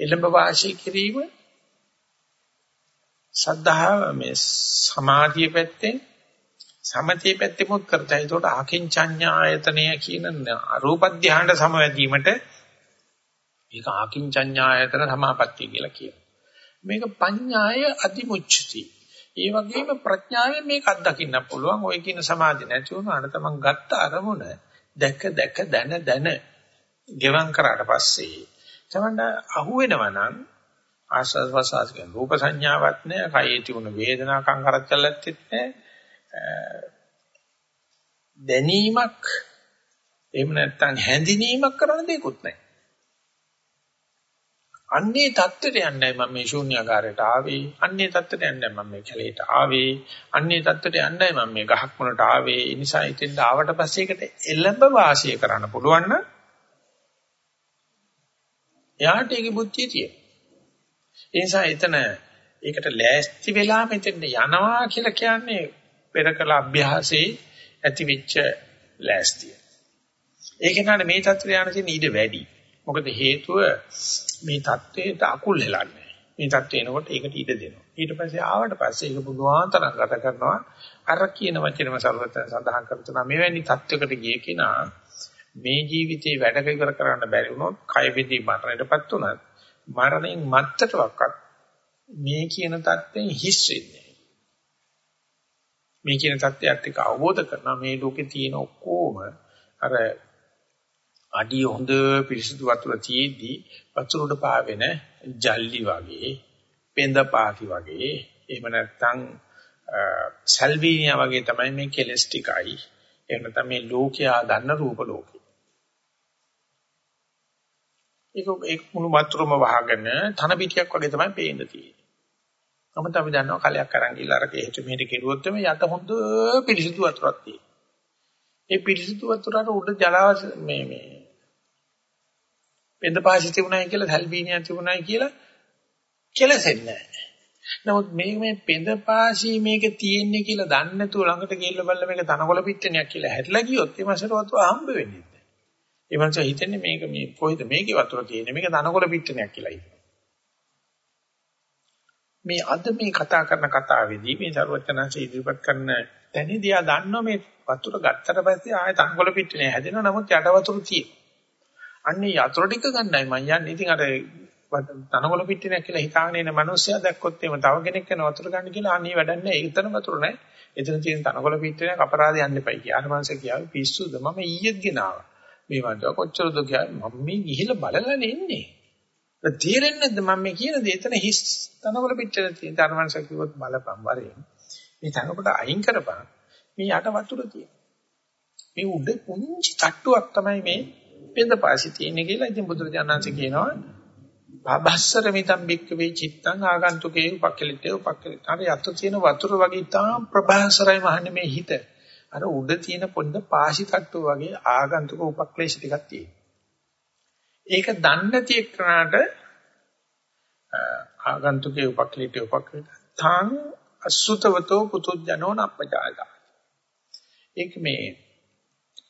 Speaker 1: එළඹ වාසය කිරීම සද්ධාව මේ සමාධිය පැත්තෙන් සමතේ පැත්තෙමුත් කරතයි. ඒකට ආකින්චඤ්ඤායතනය කියන අරූප ධානයට සමවැදීමට ඒක ආකින්චඤ්ඤායතන සමාපත්තිය කියලා කියනවා. මේක පඤ්ඤාය අතිමුච්චති. ඒ වගේම ප්‍රඥාවෙන් මේක අත්දකින්න පුළුවන්. ඔය කියන සමාධිය නැති වුණාට තමන් ගත්ත අරමුණ දැක දැක දන දන ගෙවම් කරාට පස්සේ තමන්ට අහුවෙනවා නම් ආස්වාද ප්‍රසආස කියන රූප සංඥාවක් නැහැ. කයේ තිබුණ වේදනා කංකරච්චලත්ෙත් නැහැ. දැනීමක් එහෙම නැත්නම් හැඳිනීමක් කරන දෙයක්වත් නැහැ. අන්නේ தත්තට යන්නේ මම මේ ශූන්‍යකාරයට ආවේ අන්නේ தත්තට යන්නේ මම මේ කැලේට ආවේ අන්නේ தත්තට යන්නේ මම මේ ගහක් වුණට ආවේ ඒ නිසා ඉතින් ආවට පස්සේ ඒකට එළඹ වාසිය කරන්න පුළුවන් නම් එයාට ඒකේ බුද්ධිය තියෙනවා ඒ නිසා එතන ඒකට ලෑස්ති වෙලා මෙතෙන්ට යනවා කියලා කියන්නේ පෙර කළ අභ්‍යාසයේ ඇතිවෙච්ච ලෑස්තිය. ඒක නනේ මේ தත්ත්වය යන තියෙන ඊට වැඩි. මොකද හේතුව මේ தත්ත්වයට අකුල් හෙලන්නේ. මේ தත්ත්වය එනකොට ඒකට ඊට දෙනවා. ඊට පස්සේ ආවට පස්සේ ඒක බුදුආන්තරම් ගත කරනවා. අර කියන වචනේම සර්වත සඳහන් කරනවා මෙවැනි தත්ත්වයකට ගිය කෙනා මේ ජීවිතේ වැඩ කර කරන්න බැරි වුණොත් කය බෙදී මරණයටපත් උනත් මරණයෙන් මත්තටවත් මේ කියන தත්ත්වෙන් හිස් වෙන්නේ. මේ කියන தත්ත්වයට එක්ක අවබෝධ කරනවා මේ ලෝකේ තියෙන ඔක්කොම අර අඩිය හොඳ පිරිසිදු වතුර තියේදී වතුර උඩ පාවෙන ජල්ලි වගේ, පෙඳ පාටි වගේ, එහෙම නැත්නම් සල්වීනියා වගේ තමයි මේ කෙලස් ටිකයි. එහෙම නැත්නම් මේ ලෝකයා දන්න රූප ලෝකේ. ඒක ඒක මුළු වතුරම වහගෙන තන පිටියක් වගේ තමයි පේන්න තියෙන්නේ. නමුත් අපි දන්නවා කලයක් අරන් ගිහලා අර කෙහෙට මෙහෙට කෙරුවොත් එමේ යට හොඳ පිරිසිදු වතුරක් තියෙනවා. ඒ පිරිසිදු වතුරට උඩ ජලාශ මේ මේ පෙන්දපාසි තිබුණයි කියලා සල්බීනියක් තිබුණයි කියලා කෙලසෙන්නේ නැහැ. නමුත් මේ මේ පෙන්දපාසි මේක තියෙන්නේ කියලා දන්නේ නැතුව ළඟට ගිහිල්ලා බලලා මේක තනකොළ පිට්ටනියක් කියලා හැදලා ගියොත් ඒ මාසෙට වතුර හම්බ වෙන්නේ නැහැ. ඒ මාසෙ හිතන්නේ මේක මේ කොහෙද මේකේ වතුර තියෙන්නේ මේක තනකොළ පිට්ටනියක් කියලා හිතනවා. මේ අද මේ කතා කරන කතාවේදී මේ ਸਰවඥාන්සේ ඉදිරිපත් කරන තැනදී ආ දන්නවා මේ වතුර ගත්තට පස්සේ ආයෙ තනකොළ පිට්ටනිය හැදෙනවා නමුත් යට වතුර තියෙනවා. අන්නේ යතුරු ටික ගන්නයි මම යන්නේ. ඉතින් අර තනකොළ පිටිනක් කියලා හිතාගෙන ඉන්න මිනිස්සයා දැක්කොත් එහෙම තව කෙනෙක් යන වතුර ගන්න කියලා අනේ වැඩක් නැහැ. එතන වතුර නැහැ. එතන තියෙන තනකොළ පිටිනක් අපරාධය යන්න එපයි කියලා. අර මිනිස්සයා කියාවේ පිස්සුද මම ඊයේත් ගෙනාවා. මේ වන්දා කොච්චරද කියලා මම මේ ගිහිල්ලා බලලා නෙන්නේ. තේරෙන්නේ නැද්ද මම මේ කියන දේ එතන හිස් තනකොළ පිටින තියෙන. අර මිනිස්සයා කිව්වොත් බලපන් වරෙන්. මේ තනකොළ අයින් කරපන්. මේ යට වතුර තියෙන. මේ උඩ පුංචි තට්ටුවක් තමයි මේ පෙඳපාසි තියෙන්නේ කියලා ඉතින් බුදුරජාණන්සේ කියනවා ආභස්සර මිතම් බික්ක වේ චිත්තං ආගන්තුකේ උපක්කලිතේ උපක්කලිත. අර යත් තියෙන වතුර වගේ තාම ප්‍රභාසරයි මහන්නේ මේ හිත. අර උඩ තියෙන පොඩ පාසි තට්ටුව වගේ ආගන්තුක උපක්ලේශ ටිකක් තියෙනවා. ඒක දන්නේ නැති එක්කනට ආගන්තුකේ උපක්ලිතේ උපක්ලිත තං අසුතවතෝ පුතුජනෝ නප්පජායදා. ඒක මේ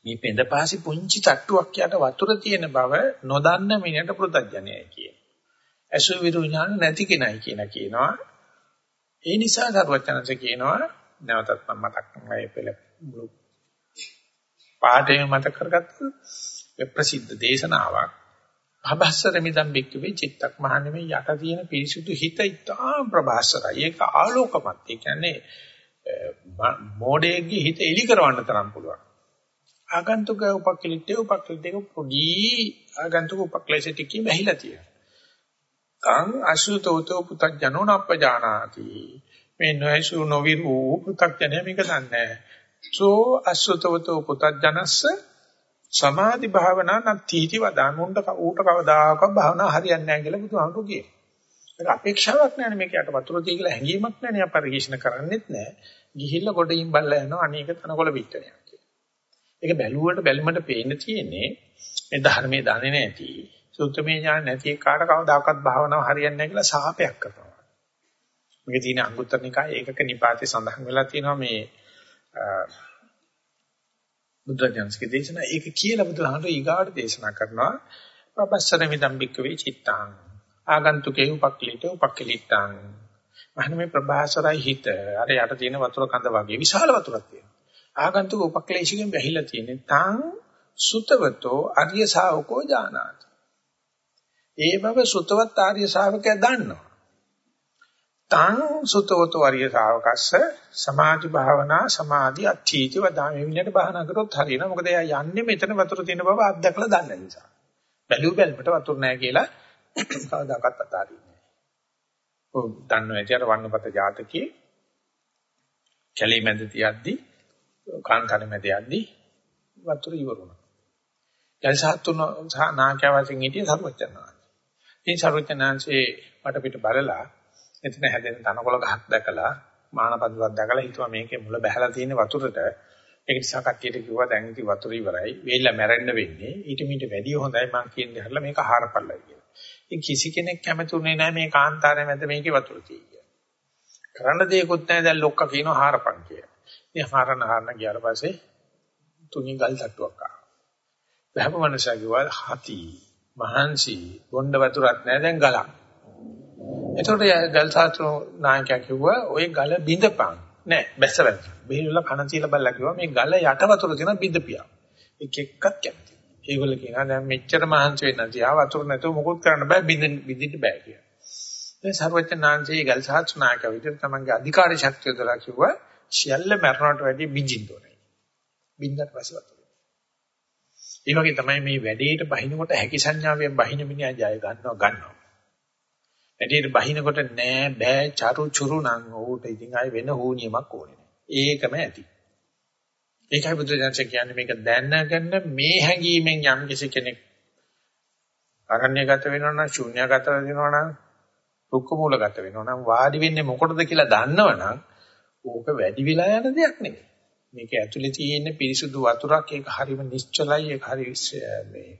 Speaker 1: මේ පෙඳපාසි පුංචි තට්ටුවක් යට වතුර තියෙන බව නොදන්න මිනිහට ප්‍රත්‍යඥයයි කියන. අසු විරු ඥාන නැති කෙනයි කියන කියනවා. ඒ නිසා සර්වඥාන්සේ කියනවා නැවතත් මම මතක් කරනවා මේ පෙළ මුළු පාඩේ මතක කරගත්ත ප්‍රසිද්ධ දේශනාවක්. අභස්සර මිදම් බික්කවේ චිත්තක් මහන්නේ යට තියෙන පිරිසුදු හිත ඉතා ප්‍රභාසරයි. ඒක ආලෝකමත්. ඒ කියන්නේ මොඩේගේ හිත එලි කරවන්න තරම් පුළුවන්. ආගන්තුක උපක්ලිටේ උපක්ලිටේක පොඩි ආගන්තුක උපක්ලේශිතකී වැහිලා තියෙනවා. කං අසුතෝතෝ පුතඥෝ නප්පජානාති. මේ නොයසු නොවිරු පුතඥය මේක දන්නේ. සෝ අසුතෝතෝ පුතඥස්ස සමාධි භාවනා නැතිති වදාමුණ්ඩ ඌට කවදාකවත් භාවනා හරියන්නේ නැහැ කියලා බුදුහාමුදුරු කියනවා. ඒක අපේක්ෂාවක් නෑනේ මේකට වතුර තිය කියලා හැඟීමක් නෑනේ අප පරිශීලන කරන්නෙත් නෑ. ගිහිල්ලා ගොඩින් බල්ලා යනවා අනේක තනකොළ පිටරයක්. ඒක බැලුවට බැලුමට පේන්න තියෙන්නේ මේ ධර්මයේ දන්නේ නැති සුත්තමේ ඥාන නැති කාට කවදාකවත් භාවනාව හරියන්නේ නැහැ කියලා සාපයක් කරනවා. මේකේ තියෙන අංගුත්තර නිකාය ඒකක නිපාතේ සඳහන් වෙලා තියෙනවා මේ බුද්ධජනස්කේ දේශනා ඒක කියලා බුදුහාමුදුරු ඊගාට දේශනා කරනවා පබස්සර මිදම් බික්කවේ චිත්තං ආගන්තුකේ උපක්ලිට උපක්ලිටං මහණ මේ ප්‍රභාසරයි හිත අර යට තියෙන වතුර කඳ වගේ විශාල වතුරක් තියෙනවා ආගන්තුක උපක්ලේශයෙන් වැහිලා තියෙන්නේ. තං සුතවතෝ ආර්ය ශාවකෝ ජානාති. ඒ බව සුතවත් ආර්ය ශාවකයා දන්නවා. තං සුතවතෝ ආර්ය ශාවකස්ස සමාධි භාවනා සමාධි අත්‍යීති වදාමේ විනයට භාවනා කරොත් හරියනවා. මොකද එයා යන්නේ මෙතන වතුර තියෙන බව අත්දැකලා දන්න නිසා. බැලු බැලමට වතුර නැහැ කියලා (coughs) කවදාකවත් අතාරින්නේ නැහැ. ඔව් දන්නවා ඇති අර වන්නපත ජාතකයේ කැලේ මැද තියද්දී කාන්තන මැද යද්දී වතුර ඉවරුණා. යල්සහතුන නාකියවසින් හිටිය සර්වචනාංශ. ඉතින් සර්වචනාංශේ වටපිට බලලා එතන හැදෙන තනකොළ ගහක් දැකලා මානපදයක් දැකලා හිතුවා මේකේ මුල බැහැලා තියෙන වතුරට ඒක නිසා කට්ටියට කිව්වා දැන් ඉතින් වතුර ඉවරයි වෙයිලා මැරෙන්න වෙන්නේ ඊට මීට වැඩිය හොඳයි මං කියන්නේ හැරලා මේක හාරපල්ලයි කියලා. ඉතින් කිසි කෙනෙක් කැමතුනේ නැහැ මේ කාන්තාරය මැද මේකේ වතුර තියෙන්නේ. කරන්න දෙයක්වත් නැහැ දැන් ලොක්ක කියනවා හාරපන් කියලා. ඉතින් හාරන හාරන ගියාට පස්සේ තුනි ගල් තට්ටුවක් ආවා. බහැම මනුෂයා කිව්වා හති මහන්සි බොණ්ඩ වතුරක් නැහැ දැන් ගලක්. එතකොට ගල් සාත්‍ර නායකයා කිව්වා ওই ගල බිඳපන්. නෑ බැස්සවල. බෙහෙලුලා කන තියලා බලලා කිව්වා මේ ගල යට වතුර තියෙන බිඳපියා. එක එක්කක් කැමති. ඒගොල්ලෝ කියනවා දැන් මෙච්චර මහන්සි වෙන්න තියා වතුර නැතුව මොකුත් කරන්න බෑ බින්දින් බින්දින්න බෑ කියලා. දැන් සර්වඥාන්සේ ගල් සාත්‍ර නායකයා විදිහට තමන්ගේ අධිකාරී ශක්තිය දලා කිව්වා සියල්ල මරණට වැඩිය බින්දින්න ඕනේ. බින්දට පස්සේ වතුර. ඒ වගේ තමයි මේ වැඩේට බහිනකොට හැකි සංඥාවෙන් බහින මිනිහා ජය ගන්නවා ගන්නවා. වැඩේට බහිනකොට නෑ බෑ චරු චුරු නම් ඌට ඉතින් ආයේ වෙන හෝනියමක් ඕනේ නෑ. ඒකම ඇති. ඒකයි බුදුදහම කියන්නේ මේක දැනගන්න මේ හැඟීමෙන් යම් කිසි කෙනෙක් අරණ්‍යගත වෙනවා නම් ශූන්‍යගත වෙනවා නම් දුක්ඛ මූලගත වෙනවා නම් වාඩි වෙන්නේ මොකටද කියලා දන්නවනම් ඕක වැඩි විලා යන දෙයක් නෙමෙයි. මේක ඇතුලේ තියෙන පිරිසුදු වතුරක් ඒක හරිම නිශ්චලයි ඒක හරි මේ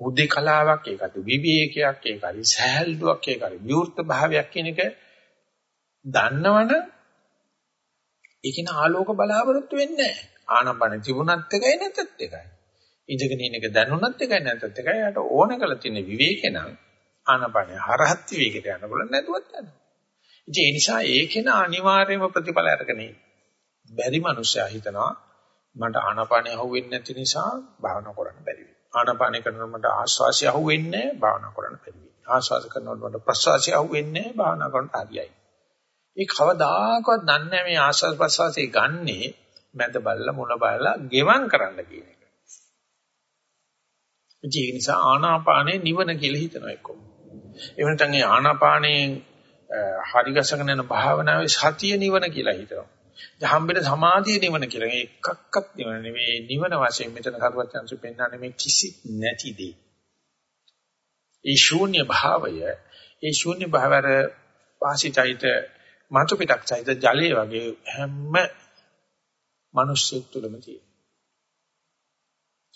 Speaker 1: උද්දී කලාවක් ඒකට විවේකයක් ඒක හරි සහැල්ලුවක් ඒක හරි විවෘත භාවයක් කියන එක දන්නවනම් ඒකින ආලෝක බලාපොරොත්තු වෙන්නේ නැහැ. ආනපන තිබුණත් එකයි නැතත් එකයි. ඉඳගෙන ඉන්න එක දැනුණත් එකයි නැතත් එකයි. යට ඕන කළ තියෙන විවේකේ නම් ආනපන හරහත් විවේකයට යනකොට නැතුවත් යනවා ඉතින් ඒ නිසා ඒකේන අනිවාර්යම ප්‍රතිඵල අරගෙන බැරි මනුස්සයා හිතනවා මට ආනපන අහුවෙන්නේ නැති නිසා භාවනා කරන්න බැරි වෙයි ආනාපාන කරනකොට මට ආශ්වාසය අහුවෙන්නේ භාවනා කරන්න බැරි. ආශ්වාස කරනකොට මට ප්‍රශ්වාසය අහුවෙන්නේ භාවනා කරන්න හරියයි. මේ කවදාකවත් දන්නේ මේ ආශ්වාස ප්‍රශ්වාසය ගන්නෙ මැද බලලා මුල බලලා ගෙවම් කරන්න කියන එක. ඒ නිසා ආනාපානේ නිවන කියලා හිතනවා එක්කෝ. එහෙම නැත්නම් ඒ ආනාපානේ හරි ගසගෙන යන භාවනාවේ සතිය නිවන කියලා හිතනවා. හම්බෙන සමාධිය නිවන කියලා. මේ එකක්වත් නිවන නෙවෙයි. නිවන වශයෙන් මෙතන කරුවචන්සු පෙන්වන්නේ මේ කිසි නැති දෙය. ඒ ශූන්‍ය භාවය, ඒ ශූන්‍ය භාවර වාසිතයිත මාතු පිටක් සහිත ජලයේ වගේ හැම මිනිස්සෙක් තුළම තියෙනවා.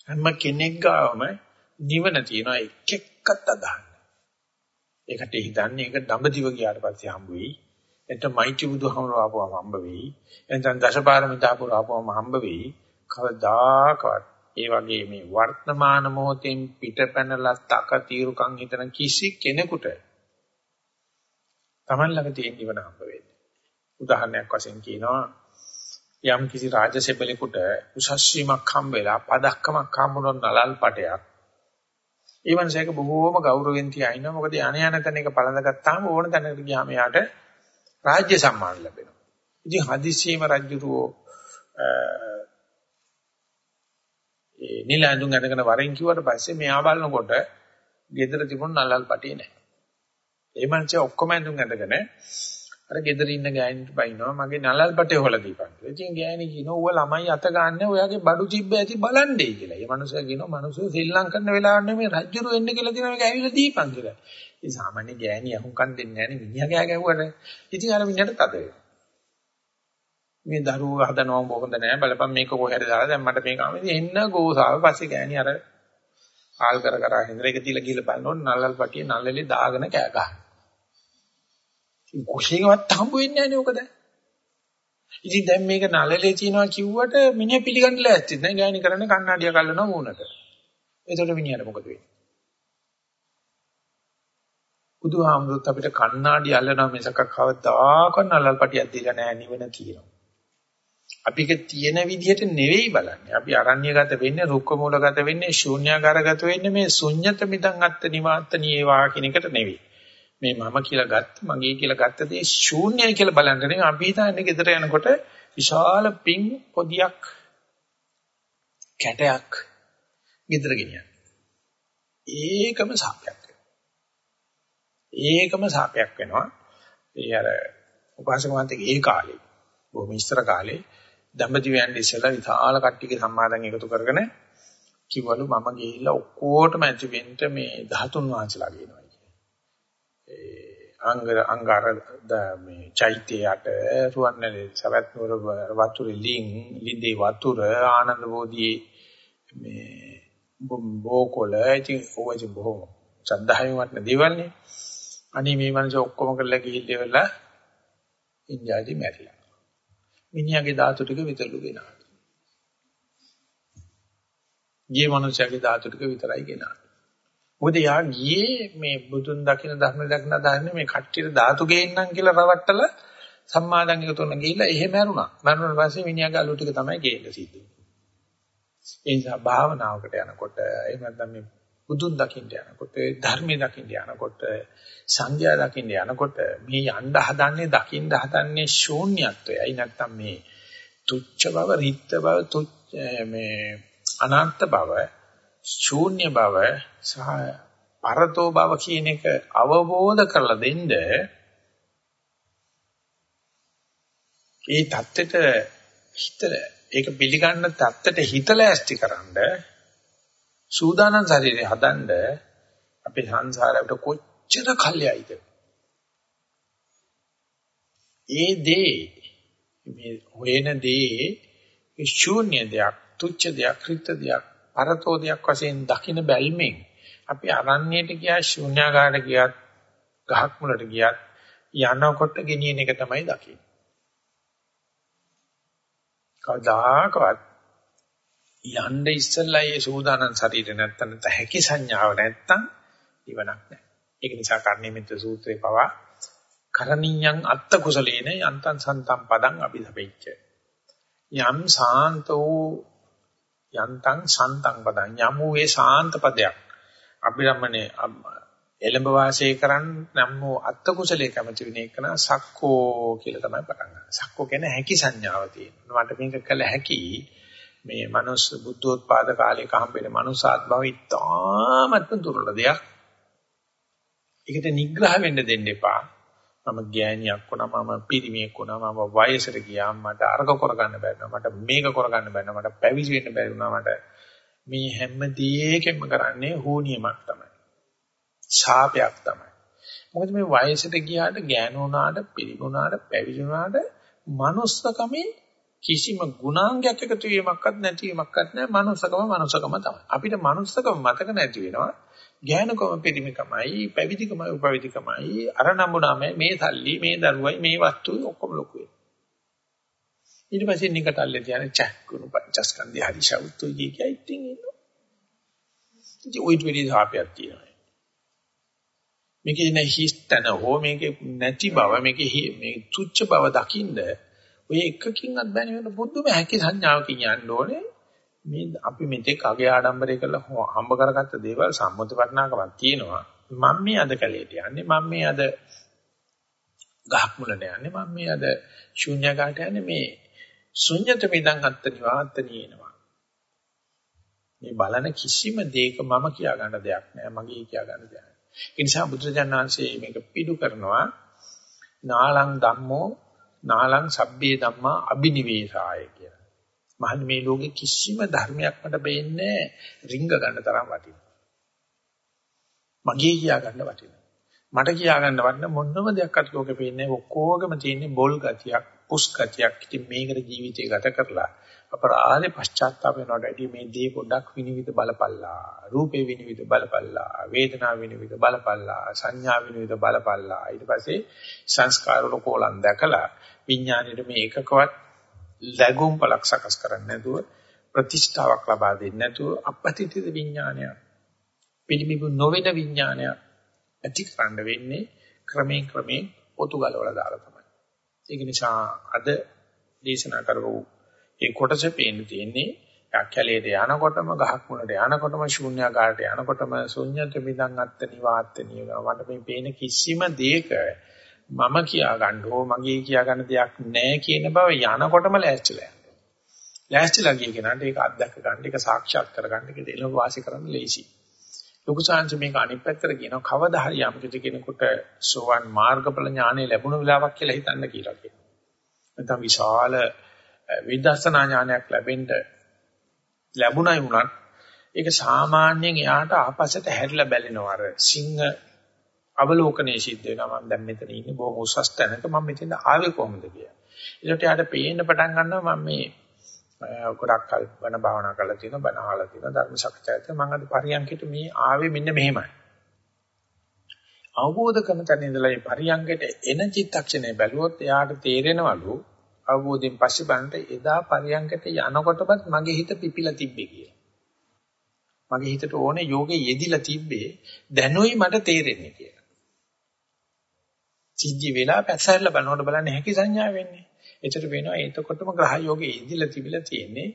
Speaker 1: හැම කෙනෙක් ගාවම නිවන තියෙනවා එක එක්කත් අදහන්න. ඒකට හිතන්නේ ඒක දඹදිව ගියාට පස්සේ හම්බ වෙයි. එතන මෛත්‍රී බුදුහමර ආපුවම හම්බ වෙයි. එතන දශපාරමිතා පුර ආපුවම හම්බ වෙයි. කවදාකවත් ඒ වගේ මේ වර්තමාන මොහොතෙන් පිටපැනලා තක తీරුකම් හිතන කිසි කෙනෙකුට Taman ළඟ තියෙන නිවන හම්බ වෙන්නේ. උදාහරණයක් වශයෙන් කියනවා යම් කිසි රාජසෙබලෙකුට උසස් වීමක් හම්බ වෙලා පදක්කමක් හම්බුනොත් නලල් පටයක්. ඊවන්සේක බොහෝම ගෞරවයෙන් තියාිනවා. මොකද යانے යන තැන එක පළඳ ගත්තාම ඕන තැනකට ගියාම යාට රාජ්‍ය සම්මාන ලැබෙනවා. ඉතින් හදිස්සියේම රජුරෝ ඒ නිල ඇඳුම් අඳගෙන වරෙන් කිව්වට පස්සේ මෙයා බලනකොට ගෙදර තිබුණ නලල් පටියේ නැහැ. ඒ මනුස්සයා ඔක්කොම ඇඳුම් අඳගෙන අර ගෙදර ඉන්න ගෑණිට බයිනවා මගේ නලල් පටේ හොලා දීපන් කියලා. ඉතින් ගෑණි කියනවා ඌව ළමයි අත ගන්න ඔයාගේ බඩු තිබ්බ ඇති බලන්නේ කියලා. ඒ මනුස්සයා කියනවා මනුස්සය ශ්‍රී ලංකන් වෙලාවට නෙමෙයි රජුරු එන්න කියලා තියෙනවා මේක ඇවිල්ලා දීපන් කියලා. ඒ සාමාන්‍ය ගෑණි අහුම්කම් දෙන්නේ නැහැ නේ මිනිහා ගෑ ගැහුවට. ඉතින් අර මිනිහට තද වෙනවා. මේ දරුවෝ හදනවා මොකද නැහැ බලපන් මේක කොහෙද දාලා දැන් මට මේක ආමේ එන්න ගෝසාව පස්සේ ගෑණි අර ආල් කර කර හින්දරේක තියලා ගිහලා බලනොත් නල්ලල් පටියේ නල්ලලේ දාගෙන කෑ ගහනවා. ඉතින් කොහේවත් හම්බ වෙන්නේ නැහැ නේ ඔක දැන්. ඉතින් දැන් මේක නළලේ තියනවා කිව්වට මිනිහ පිළිගන්න ලෑස්ති නැහැ. ගෑණි කරන්නේ කන්නඩිය කල්ලනවා මූණට. එතකොට මිනිහට මොකද වෙන්නේ? බුදුහාමුදුරුත් අපිට කණ්ණාඩි අල්ලනවා මිසක කවදාකවත් නලල් පටියක් දීලා නැහැ නිවන තියෙනවා. අපික තියෙන විදිහට නෙවෙයි බලන්නේ. අපි අරණ්‍යගත වෙන්නේ, රුක්ක මූලගත වෙන්නේ, ශූන්‍යාකාරගත වෙන්නේ මේ ශුන්්‍යත මිදං අත්ත නිවාත්ත නීවා කියන එකට නෙවෙයි. මේ මම කියලා ගත්ත, මගේ කියලා ගත්ත දේ ශූන්‍යයි කියලා බලන්න නෙවෙයි. අපි හිතන්නේ ගෙදර යනකොට විශාල පිං පොදියක් කැටයක් ගෙදර ගෙනියන්න. ඒකම සාපයක්. ඒකම සාපයක් වෙනවා. ඒ අර උපාසක මහන්තගේ ඒ කාලේ බොහොම ඉස්සර කාලේ දඹදිවයන් ඉස්සලා විශාල කට්ටියගේ සම්මාදන් එකතු කරගෙන කිව්වලු මම ගිහිල්ලා ඔක්කොටම ඇති වෙන්න මේ 13 වහන්සලා කියනවා කියන්නේ. ඒ අංග අංගාර මේ චෛත්‍යයට රුවන්වැලි සවැත් නුවර වතුරේ ලින් ලින්දේ වතුර ආනන්ද බෝධියේ මේ බෝකොල ඉතින් ඔය බොහොම ශ්‍රද්ධාවෙන් වටන දේවල්නේ. අනේ මේ මනස ඔක්කොම කරලා ගිහිල්ලා ඉවරලා ඉන්දියාවේ මැරිලා. මිනිහාගේ ධාතු ටික විතරලු ගෙනා. ගියේ මනුස්සයාගේ ධාතු ටික විතරයි ගෙනා. මොකද යා ගියේ මේ බුදුන් දකින ධර්ම දකින දාන්නේ මේ කට්ටියට ධාතු ගේන්නම් කියලා රවට්ටල සම්මාදන් එකතුන ගිහිල්ලා එහෙම මරුණා. මරුණාට පස්සේ මිනිහාගේ අලු ටික තමයි ගේන්න සිද්ධ වෙන්නේ. ඒ නිසා භාවනාවකට යනකොට එහෙම නැත්නම් මේ බුදුන් දකින්න යනකොට ධර්මයේ දකින්න යනකොට සංඥා දකින්න යනකොට මේ යන්න හදන්නේ දකින්න හදන්නේ ශූන්‍යත්වයයි නැත්නම් මේ තුච්ච බව රිත්ත බව මේ අනන්ත බව ශූන්‍ය බව සහ පරතෝ බව කියන එක අවබෝධ කරලා දෙන්න ඒ தත්තෙට හිත ඒක පිළිගන්න தත්තෙට හිතලා ඇස්තිකරනද සූදානම් ශරීරය හදන්න අපේ සංසාරයට කොච්චර කල්යයිද? ඒ දේ මේ හොයන දේ ශූන්‍ය දෙයක් තුච්ච දෙයක් ක්‍රිත දෙයක් පරතෝ දෙයක් වශයෙන් දකින්න බැල්මෙන් අපි අරණ්‍යයට ගියා ශූන්‍යාකාරයට ගියත් ගහක් මුලට ගියත් යනකොට ගෙනියන එක තමයි දකින්නේ කවදාකවත් යන්න ඉස්සෙල්ලා ඒ සූදානම් ශරීරය නැත්තම් හැකි සංඥාව නැත්තම් ඉවණක් නැහැ. ඒක නිසා කර්ණීමිත සූත්‍රේ පවා කරණීයං අත්ත කුසලේන යන්තං සන්තම් පදං අபிසපෙච්ච. යම් සාන්තෝ යන්තං සන්තං පදං යමු වේ සාන්ත පදයක්. අභිරමණේ එළඹ වාසය කරන් නම් වූ අත්ත කුසලයේ කැමති වෙන එක නා සක්කෝ කියලා තමයි පටන් ගන්න. සක්කෝ කියන්නේ හැකි සංඥාව තියෙනවා. මට මේක කළ හැකි මේ මනුස්ස බුද්ධෝත්පාද කාලයක හම්බෙන මනුසාත් භව ඉතාමත්ම දුර්ලභ දෙයක්. ඒකට නිග්‍රහ වෙන්න දෙන්න එපා. මම ගෑණියක් වුණා මම පිරිමියෙක් වුණා මම වයසට ගියා මට අර්ග කරගන්න බැහැ මට මේක කරගන්න බැහැ මට පැවිදි වෙන්න බැරි වුණා මට මේ හැම දෙයකම කරන්නේ හෝනියමක් තමයි. ශාපයක් තමයි. මොකද මේ වයසට ගියාට ගෑනුණාට පිරිමුණාට පැවිදුණාට manussකමේ කිසිම ගුණාංගයක් එකතු වීමක්වත් නැති වීමක්වත් නැහැ manussකම manussකම තමයි. අපිට manussකම මතක නැති වෙනවා. ගෑනුකම පිරිමිකමයි පැවිදිකමයි උපවිදිකමයි අර නම්බුනාමයි මේ සල්ලි මේ දරුවයි මේ වස්තු ඔක්කොම ලොකු වෙනවා. ඊට පස්සේ නිකටල්ලේ තියන චක්කුණු පංචස්කන්ධය හරිෂවුතු කිය කිය ඉතින් ඉන්නවා. ඉතින් ওই දෙවිදි සාපයක් තියෙනවා. මේකේ ඉන්න හිස්තන හෝ මේකේ නැති බව මේකේ මේ තුච්ච බව දකින්ද ඔය එකකින්වත් බැරි වෙන බුදුම හැකි සංඥාවකින් යන්න ඕනේ. මේ අපි මෙතෙක් අගේ ආඩම්බරය කරලා හම්බ කරගත්ත දේවල් සම්මුති වටනාකමක් තියෙනවා. මම මේ අද කැලේට යන්නේ මම මේ අද ගහක් මුලට යන්නේ මම මේ අද ශුන්‍යකාට යන්නේ. මේ ශුන්‍යත මිදං අත්ත නිවාත්තනියනවා මේ බලන කිසිම දෙයක මම කියා ගන්න දෙයක් නෑ මගේ කියා ගන්න දෙයක් ඒ නිසා බුදුරජාණන් වහන්සේ මේක පිටු කරනවා. නාලං ධම්මෝ නාලං සබ්බේ ධම්මා අබිනිවේෂාය කියලා. මහන්නේ මේ ලෝකේ කිසිම ධර්මයක් මට බේන්නේ රිංග ගන්න තරම් වටිනවා. මගේ කියා ගන්න වටිනවා. මට කියා ගන්න වටින මොනම දෙයක් අත් ලෝකේ පේන්නේ ඔක්කොගම තියෙන්නේ බොල් ගතියක්, පුස් ගතියක්. ඉතින් මේකට ජීවිතය ගත කරලා අපරාධේ පශ්චාත්තාප වෙනවට ඇදී මේ දේ පොඩ්ඩක් විනිවිද බලපල්ලා. රූපේ විනිවිද බලපල්ලා. වේදනා විනිවිද බලපල්ලා. සංඥා විනිවිද බලපල්ලා. ඊට පස්සේ සංස්කාර වල කොලන් දැකලා විඥාණයට මේ එකකවත් ලැබුම් පලක් සකස් කරන්නේ නැතුව ප්‍රතිෂ්ඨාවක් ලබා දෙන්නේ නැතුව අපපතිත විඥානය පිළිමිබු නොවන විඥානය ඇති කරන්න වෙන්නේ ක්‍රමයෙන් ක්‍රමයෙන් පොතු ගලවලා දාලා තමයි. ඒක නිසා අද දේශනා කරපු ඒ කොටස පේන්න තියෙන්නේ යක්කලේට යනකොටම ගහක් මුලට යනකොටම ශූන්‍යාකාරයට යනකොටම ශුන්‍යත මිදං අත්ත නිවාත්තනිය මට මේ පේන කිසිම දෙයක මම කියා ගන්න ඕ මගේ කියා ගන්න දෙයක් නැහැ කියන බව යනකොටම ලෑස්තිලා යනවා. ලෑස්තිලා ගිය කෙනාට ඒක අත්දැක ගන්න ඒක සාක්ෂාත් කර ගන්න ඒක දෙලව වාසි කරන්න ලේසි. ලොකු සංස මේක අනිත් පැත්තට කියනවා කවදා හරි යම් කෙනෙකුට සෝවන් මාර්ගඵල ඥානෙ ලැබුණ වෙලාවක් කියලා හිතන්න කියලා කියනවා. නැත්නම් විශාල විදර්ශනා ඥානයක් ලැබෙන්න ලැබුණයි වුණත් ඒක සාමාන්‍යයෙන් එයාට ආපස්සට හැරිලා බැලෙනවා අර සිංහ අවලෝකනයේ සිද්ධ වෙනවා මම දැන් මෙතන ඉන්නේ බොහොම උසස් තැනක මම මෙතන ආවේ කොහොමද කියලා. ඒකට යාට පේන්න පටන් ගන්නවා මම මේ ගොඩක් කල් බණ භාවනා කරලා තියෙනවා බණ අහලා තියෙනවා ධර්ම සාකච්ඡා කරලා මම අද පරියන්කෙට මේ ආවේ මෙන්න මෙහෙමයි. අවබෝධ කරන තැන ඉඳලා මේ පරියන්කෙට එන චිත්තක්ෂණය බැලුවොත් එයාට තේරෙනවලු අවබෝධයෙන් පස්සේ බලනට එදා පරියන්කට යනකොටවත් මගේ හිත පිපිලා තිබ්බේ කියලා. මගේ හිතට ඕනේ යෝගේ යෙදිලා තිබ්බේ දැනුයි මට තේරෙන්නේ කියලා. සිද්ධි වෙලා පැසහැරලා බලනකොට බලන්නේ හැකි සංඥා වෙන්නේ. එතකොට වෙනවා එතකොටම ග්‍රහ යෝගේ යෙදිලා තිබිලා තියෙන්නේ.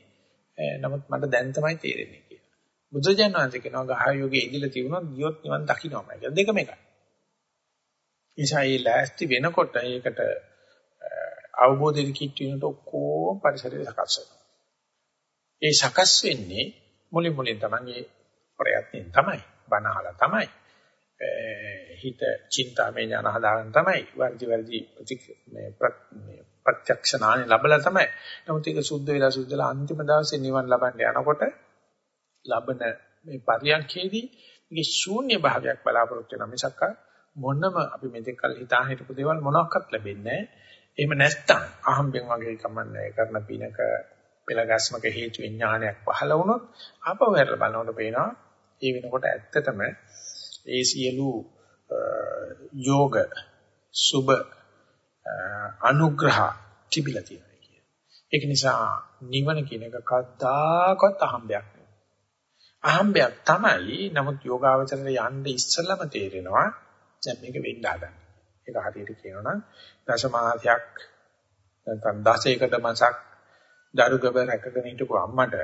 Speaker 1: නමුත් මට දැන් තමයි තේරෙන්නේ කියලා. බුදුජානක වහන්සේ කියනවා ග්‍රහ යෝගේ යෙදිලා තිබුණොත් ගියොත් නිවන් දකින්නමයි කියලා. දෙකම එකයි. ඒසයි ලෑස්ති වෙනකොට ඒකට අවබෝධයෙන් කිට් වෙනට ඔක්කොම පරිසරය සකස් වෙනවා. ඒ සකස් වෙන්නේ මුලින් මුලින් තමයි ප්‍රයත්නෙන් තමයි බනහලා තමයි හිත චින්තාමය ඥාන හදාගන්න තමයි වර්ධි වර්ධි මේ ප්‍රත්‍යක්ෂණාන ලැබලා තමයි නමුත් ඒක සුද්ධ වෙලා සුද්ධලා අන්තිම දවසේ නිවන් ලබන්න යනකොට ලබන මේ පරියන්කේදී මේකේ ශූන්‍ය භාවයක් බලාපොරොත්තු වෙන මිසක් මොනම අපි මෙතෙක් කල් හිතා හිටපු දේවල් මොනවත් ලැබෙන්නේ නැහැ. එහෙම නැත්තම් අහම්බෙන් වගේ කමන්නේ කරන පිනක පෙළගස්මක හේතු විඥානයක් පහළ වුණොත් ආපහු හැරලා බලනකොට පේනවා ඒ වෙනකොට ඇත්තටම ඒ සියලු යෝග සුබ අනුග්‍රහ තිබිලා තියෙනවා කිය. ඒක නිසා නිවන කියන එක කද්දාකවත් අහම්බයක් නෙවෙයි. අහම්බයක් තමයි. නමුත් යෝගාවචරයට යන්න ඉස්සෙල්ලම තේරෙනවා දැන් මේක වෙන්න හදන්නේ. ඒක හරියට කියනවා නම් දශමාසයක් නැත්නම් 16කට මාසක් දරුගබ රැකගෙන හිටපු අම්මට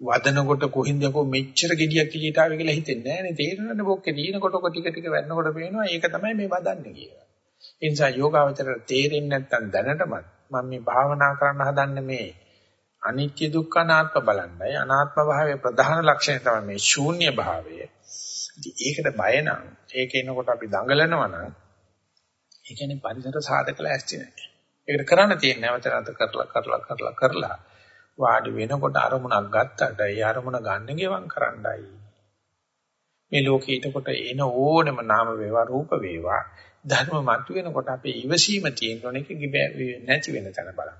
Speaker 1: වදනකොට කොහින්ද යකෝ මෙච්චර gediyak කිලිට ආවේ කියලා හිතෙන්නේ නැහැ නේ තේරෙනවනේ බොක්කේ දිනකොට කොට ටික ටික වෙන්නකොට පේනවා ඒක තමයි මේ වදන්නේ කියලා. ඒ නිසා යෝගාවචරයට තේරෙන්නේ නැත්නම් දැනටමත් මම මේ භාවනා කරන්න හදන්නේ මේ අනිත්‍ය දුක්ඛ අනාත්ම බලන්නයි අනාත්ම භාවයේ ප්‍රධාන ලක්ෂණය තමයි මේ ශූන්‍ය භාවය. ඉතින් ඒකට බය නම් ඒක එනකොට අපි දඟලනවා නම් ඒ කියන්නේ පරිසර සාධක ලෑස්ති නැහැ. ඒකට කරන්න තියෙන නැවත නැවත කරලා කරලා කරලා කරලා වාඩි වෙනකොට අරමුණක් ගත්තට ඒ අරමුණ ගන්න ගෙවම් කරන්නයි. මේ ලෝකේ ඊටකොට එන ඕනම නාම වේවා රූප වේවා ධර්ම මත වෙනකොට අපේ ඉවසීම තියෙන එක නැති වෙන තැන බලන්න.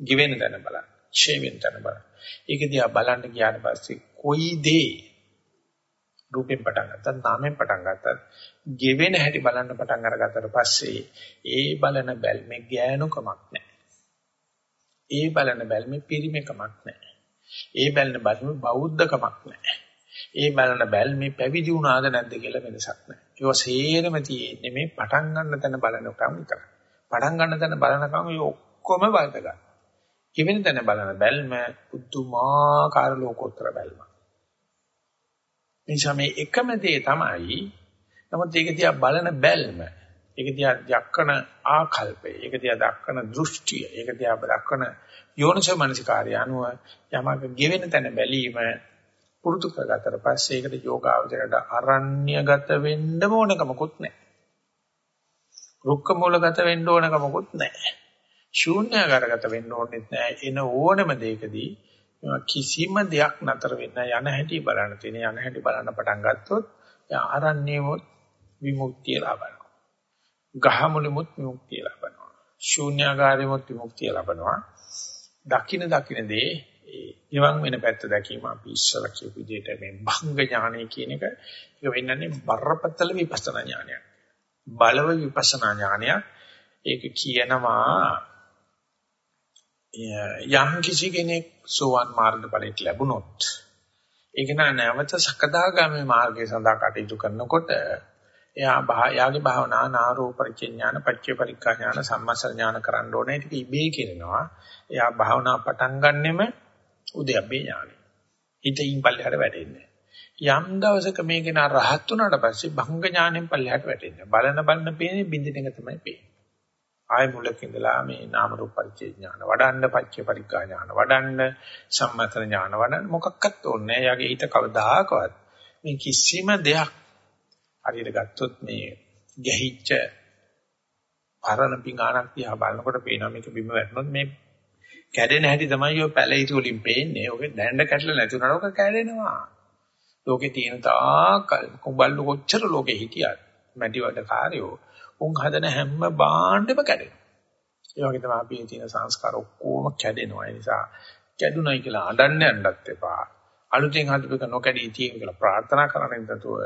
Speaker 1: ගිවෙන තැන බලන්න. ඡේ වෙන තැන බලන්න. ඒක දිහා බලන්න ගියාට පස්සේ කොයි දේ රූපෙන් පටන් ගත්තත් නාමෙන් පටන් ගත්තත් ගෙවෙන හැටි බලන්න පටන් අරගත්තට පස්සේ ඒ බලන බැල්මේ ගෑනුකමක් නැහැ. ඒ බලන බැල්මේ පිරිමකමක් නැහැ. ඒ බලන බැල්මේ බෞද්ධකමක් නැහැ. ඒ බලන බැල්මේ පැවිදි වුණාද නැද්ද කියලා වෙනසක් නැහැ. ඒක සේරම තියෙන්නේ මේ පටන් ගන්න තැන බලනකම් විතරයි. පටන් ගන්න තැන බලනකම් ඒ ඔක්කොම වලට ගන්න. කිවෙන තැන බලන බැල්ම පුදුමාකාර ලෝකෝත්තර බැල්මක්. නිසා මේ එකම දේ තමයි නමුත් ඒක දිහා බලන බැල්ම ඒක දිහා දක්කන ආකල්පය ඒක දිහා දක්කන දෘෂ්ටිය ඒක දිහා දක්කන යෝනිසෝ මනසිකාරය අනුව යමක ගෙවෙන තැන බැලීම පුරුදු කරගත්තට පස්සේ ඒකට යෝගාවචරයට අරණ්‍යගත වෙන්න ඕනකමකුත් නැහැ රුක්ක මූලගත වෙන්න ඕනකමකුත් නැහැ ශූන්‍යagaraගත වෙන්න ඕනෙත් නැහැ එන ඕනම දෙයකදී කිසිම දෙයක් නතර වෙන්න යන හැටි බලන්න තියෙන යන හැටි බලන්න පටන් ගත්තොත් ආරණ්‍යමොත් විමුක්තිය ලබනවා. ගහමුලෙමුත් විමුක්තිය ලබනවා. ශූන්‍යාකාරෙමුත් විමුක්තිය ලබනවා. දකින දකින දේ ඉවං වෙන පැත්ත දැකීම අපි ඉස්සර කියපු විදිහට මේ භංග ඥානය කියන එක ඒක වෙන්නන්නේ බරපතල විපස්සනා ඥානයක්. බලව විපස්සනා ඥානයක්. ඒක කියනවා යම් කිසි කෙනෙක් සෝවන් මාර්ග ඵලයට ලැබුණොත් ඒක නැවත සකදාගාමී මාර්ගය සඳහා කටයුතු කරනකොට එයා යාගේ භාවනා නාරූප පරිඥාන පච්චේ පරික්ඛා ඥාන සම්මස්ස ඥාන කරන්න ඕනේ ටික ඉබේ කරනවා එයා භාවනා පටන් ගන්නෙම උද්‍යප්පේ ඥානෙ. හිතින් පල්ලෙහාට වැටෙන්නේ යම් දවසක මේක නා රහත් වුණාට පස්සේ භංග ඥානෙන් පල්ලෙහාට වැටෙන්නේ බලන බලන පේන්නේ බින්දින එක තමයි පේන්නේ. ආය මුලක ඉඳලා මේ නාම රූප පරිච්ඡේ ඥාන වඩන්න පච්චේ පරික්ඛා ඥාන වඩන්න සම්මතන ඥාන වඩන්න මොකක්වත් ඕනේ නැහැ. යාගේ හිත කවදාකවත් මේ කිසිම දෙයක් හරියට ගත්තොත් මේ ගැහිච්ච පරණ පිඟානක් දිහා බලනකොට පේනවා මේක බිම වැටුනොත් මේ කැඩෙන හැටි තමයි ඔය පැලිරි වලින් පේන්නේ. ඔක දැඬ කැඩලා නැති උනට ඔක කැඩෙනවා. ලෝකේ තියෙන තාක් කුඹල්ලු කොච්චර ලෝකේ හිටියත් මැටි වල කාර්යෝ උන් හදන හැම බාණ්ඩෙම කැඩෙනවා. ඒ වගේ තමයි අපි තියෙන සංස්කාර ඔක්කොම කැඩෙනවා. ඒ නිසා කැඩුනයි කියලා අඬන්න යන්නත් එපා. අලුතෙන් හදපෙක නොකැඩී තියෙන කියලා ප්‍රාර්ථනා කරන්නේ නැතුව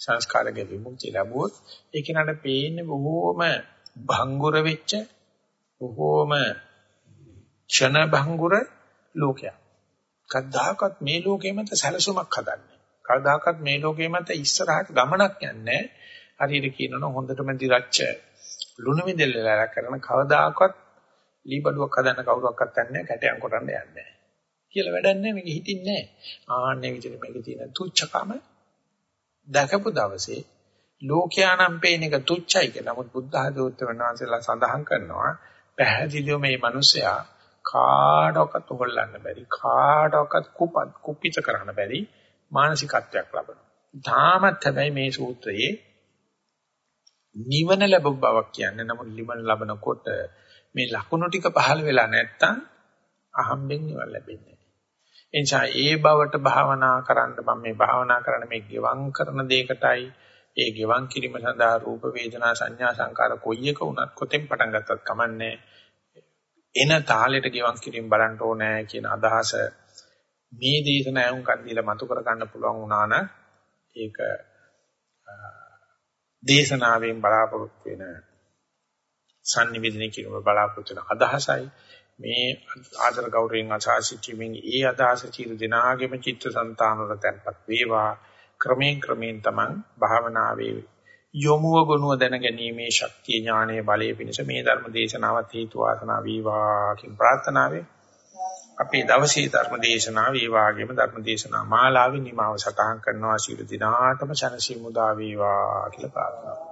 Speaker 1: සංස්කාරයේ විමුක්තිය ලැබුවොත් ඒක නඩ පේන්නේ බොහෝම භංගුර වෙච්ච බොහෝම ක්ෂණ භංගුර ලෝකයක්. කවදාකවත් මේ ලෝකේ මත සැලසුමක් හදන්නේ. කවදාකවත් මේ ලෝකේ මත ඉස්සරහට ගමනක් යන්නේ හරියට කියනවනම් හොඳටම දිරච්ච ලුණු මිදෙල්ලලා කරන කවදාකවත් ලීබඩුවක් හදන්න කවුරක්වත් නැහැ කැටයන් කොටන්න යන්නේ නැහැ. කියලා වැඩක් නැහැ මේක හිතින්නේ නැහැ. ආන්නේ විදිහට මේකේ තියෙන තුච්චකම දැකපු දවසේ ලෝකයානම් පේන එක තුච්චයි කියලා. නමුත් බුද්ධ ආධෝත්ත වෙනවාසලා සඳහන් කරනවා පැහැදිලිව මේ මිනිසයා කාටවත් හොල්ලන්න බැරි කාටවත් කුපත් කුපිත කරන්න බැරි මානසිකත්වයක් ලබනවා. තාමත් හැබැයි මේ සූත්‍රයේ නිවන ලැබු බවක් කියන්නේ නමුත් නිවන ලබනකොට මේ ලකුණු ටික පහළ වෙලා නැත්තම් අහම්බෙන් නිවන ලැබෙන්නේ එනිසා ඒ බවට භාවනා කරන්න මම මේ භාවනා කරන මේ ගෙවම් කරන දෙයකටයි ඒ ගෙවම් කිරීම සඳහා රූප වේදනා සංඥා සංකාර කොයි එක වුණත් කොතෙන් පටන් ගත්තත් කමන්නේ එන තාලෙට ගෙවම් කිරීම බලන්න ඕනේ කියන අදහස මේ දේශනාවුන් කන් දීලා මතු කර ගන්න පුළුවන් වුණා නම් ඒක දේශනාවෙන් බලාපොරොත්තු වෙන sannivedana කියන බලාපොරොත්තු වෙන අදහසයි. මේ ආදර ගෞරවයෙන් අසාසිතීමෙන් ඒ අදහස චිර දිනාගෙම චිත්තසංතාන වල තැන්පත් වේවා. ක්‍රමයෙන් ක්‍රමයෙන් තමන් භාවනාවේ යොමුව ගුණව දැනගැනීමේ ශක්තිය ඥානයේ බලයේ පිණිස මේ ධර්ම දේශනාවත් හේතු වාසනා වේවා කියන ප්‍රාර්ථනාවෙන් අපේ දවසේ ධර්ම දේශනාව ඒ වාගේම ධර්ම දේශනා මාලාවේ නිමාව සටහන් කරනවා. ශීල දිනාටම ශනසි මුදා වේවා කියලා ප්‍රාර්ථනා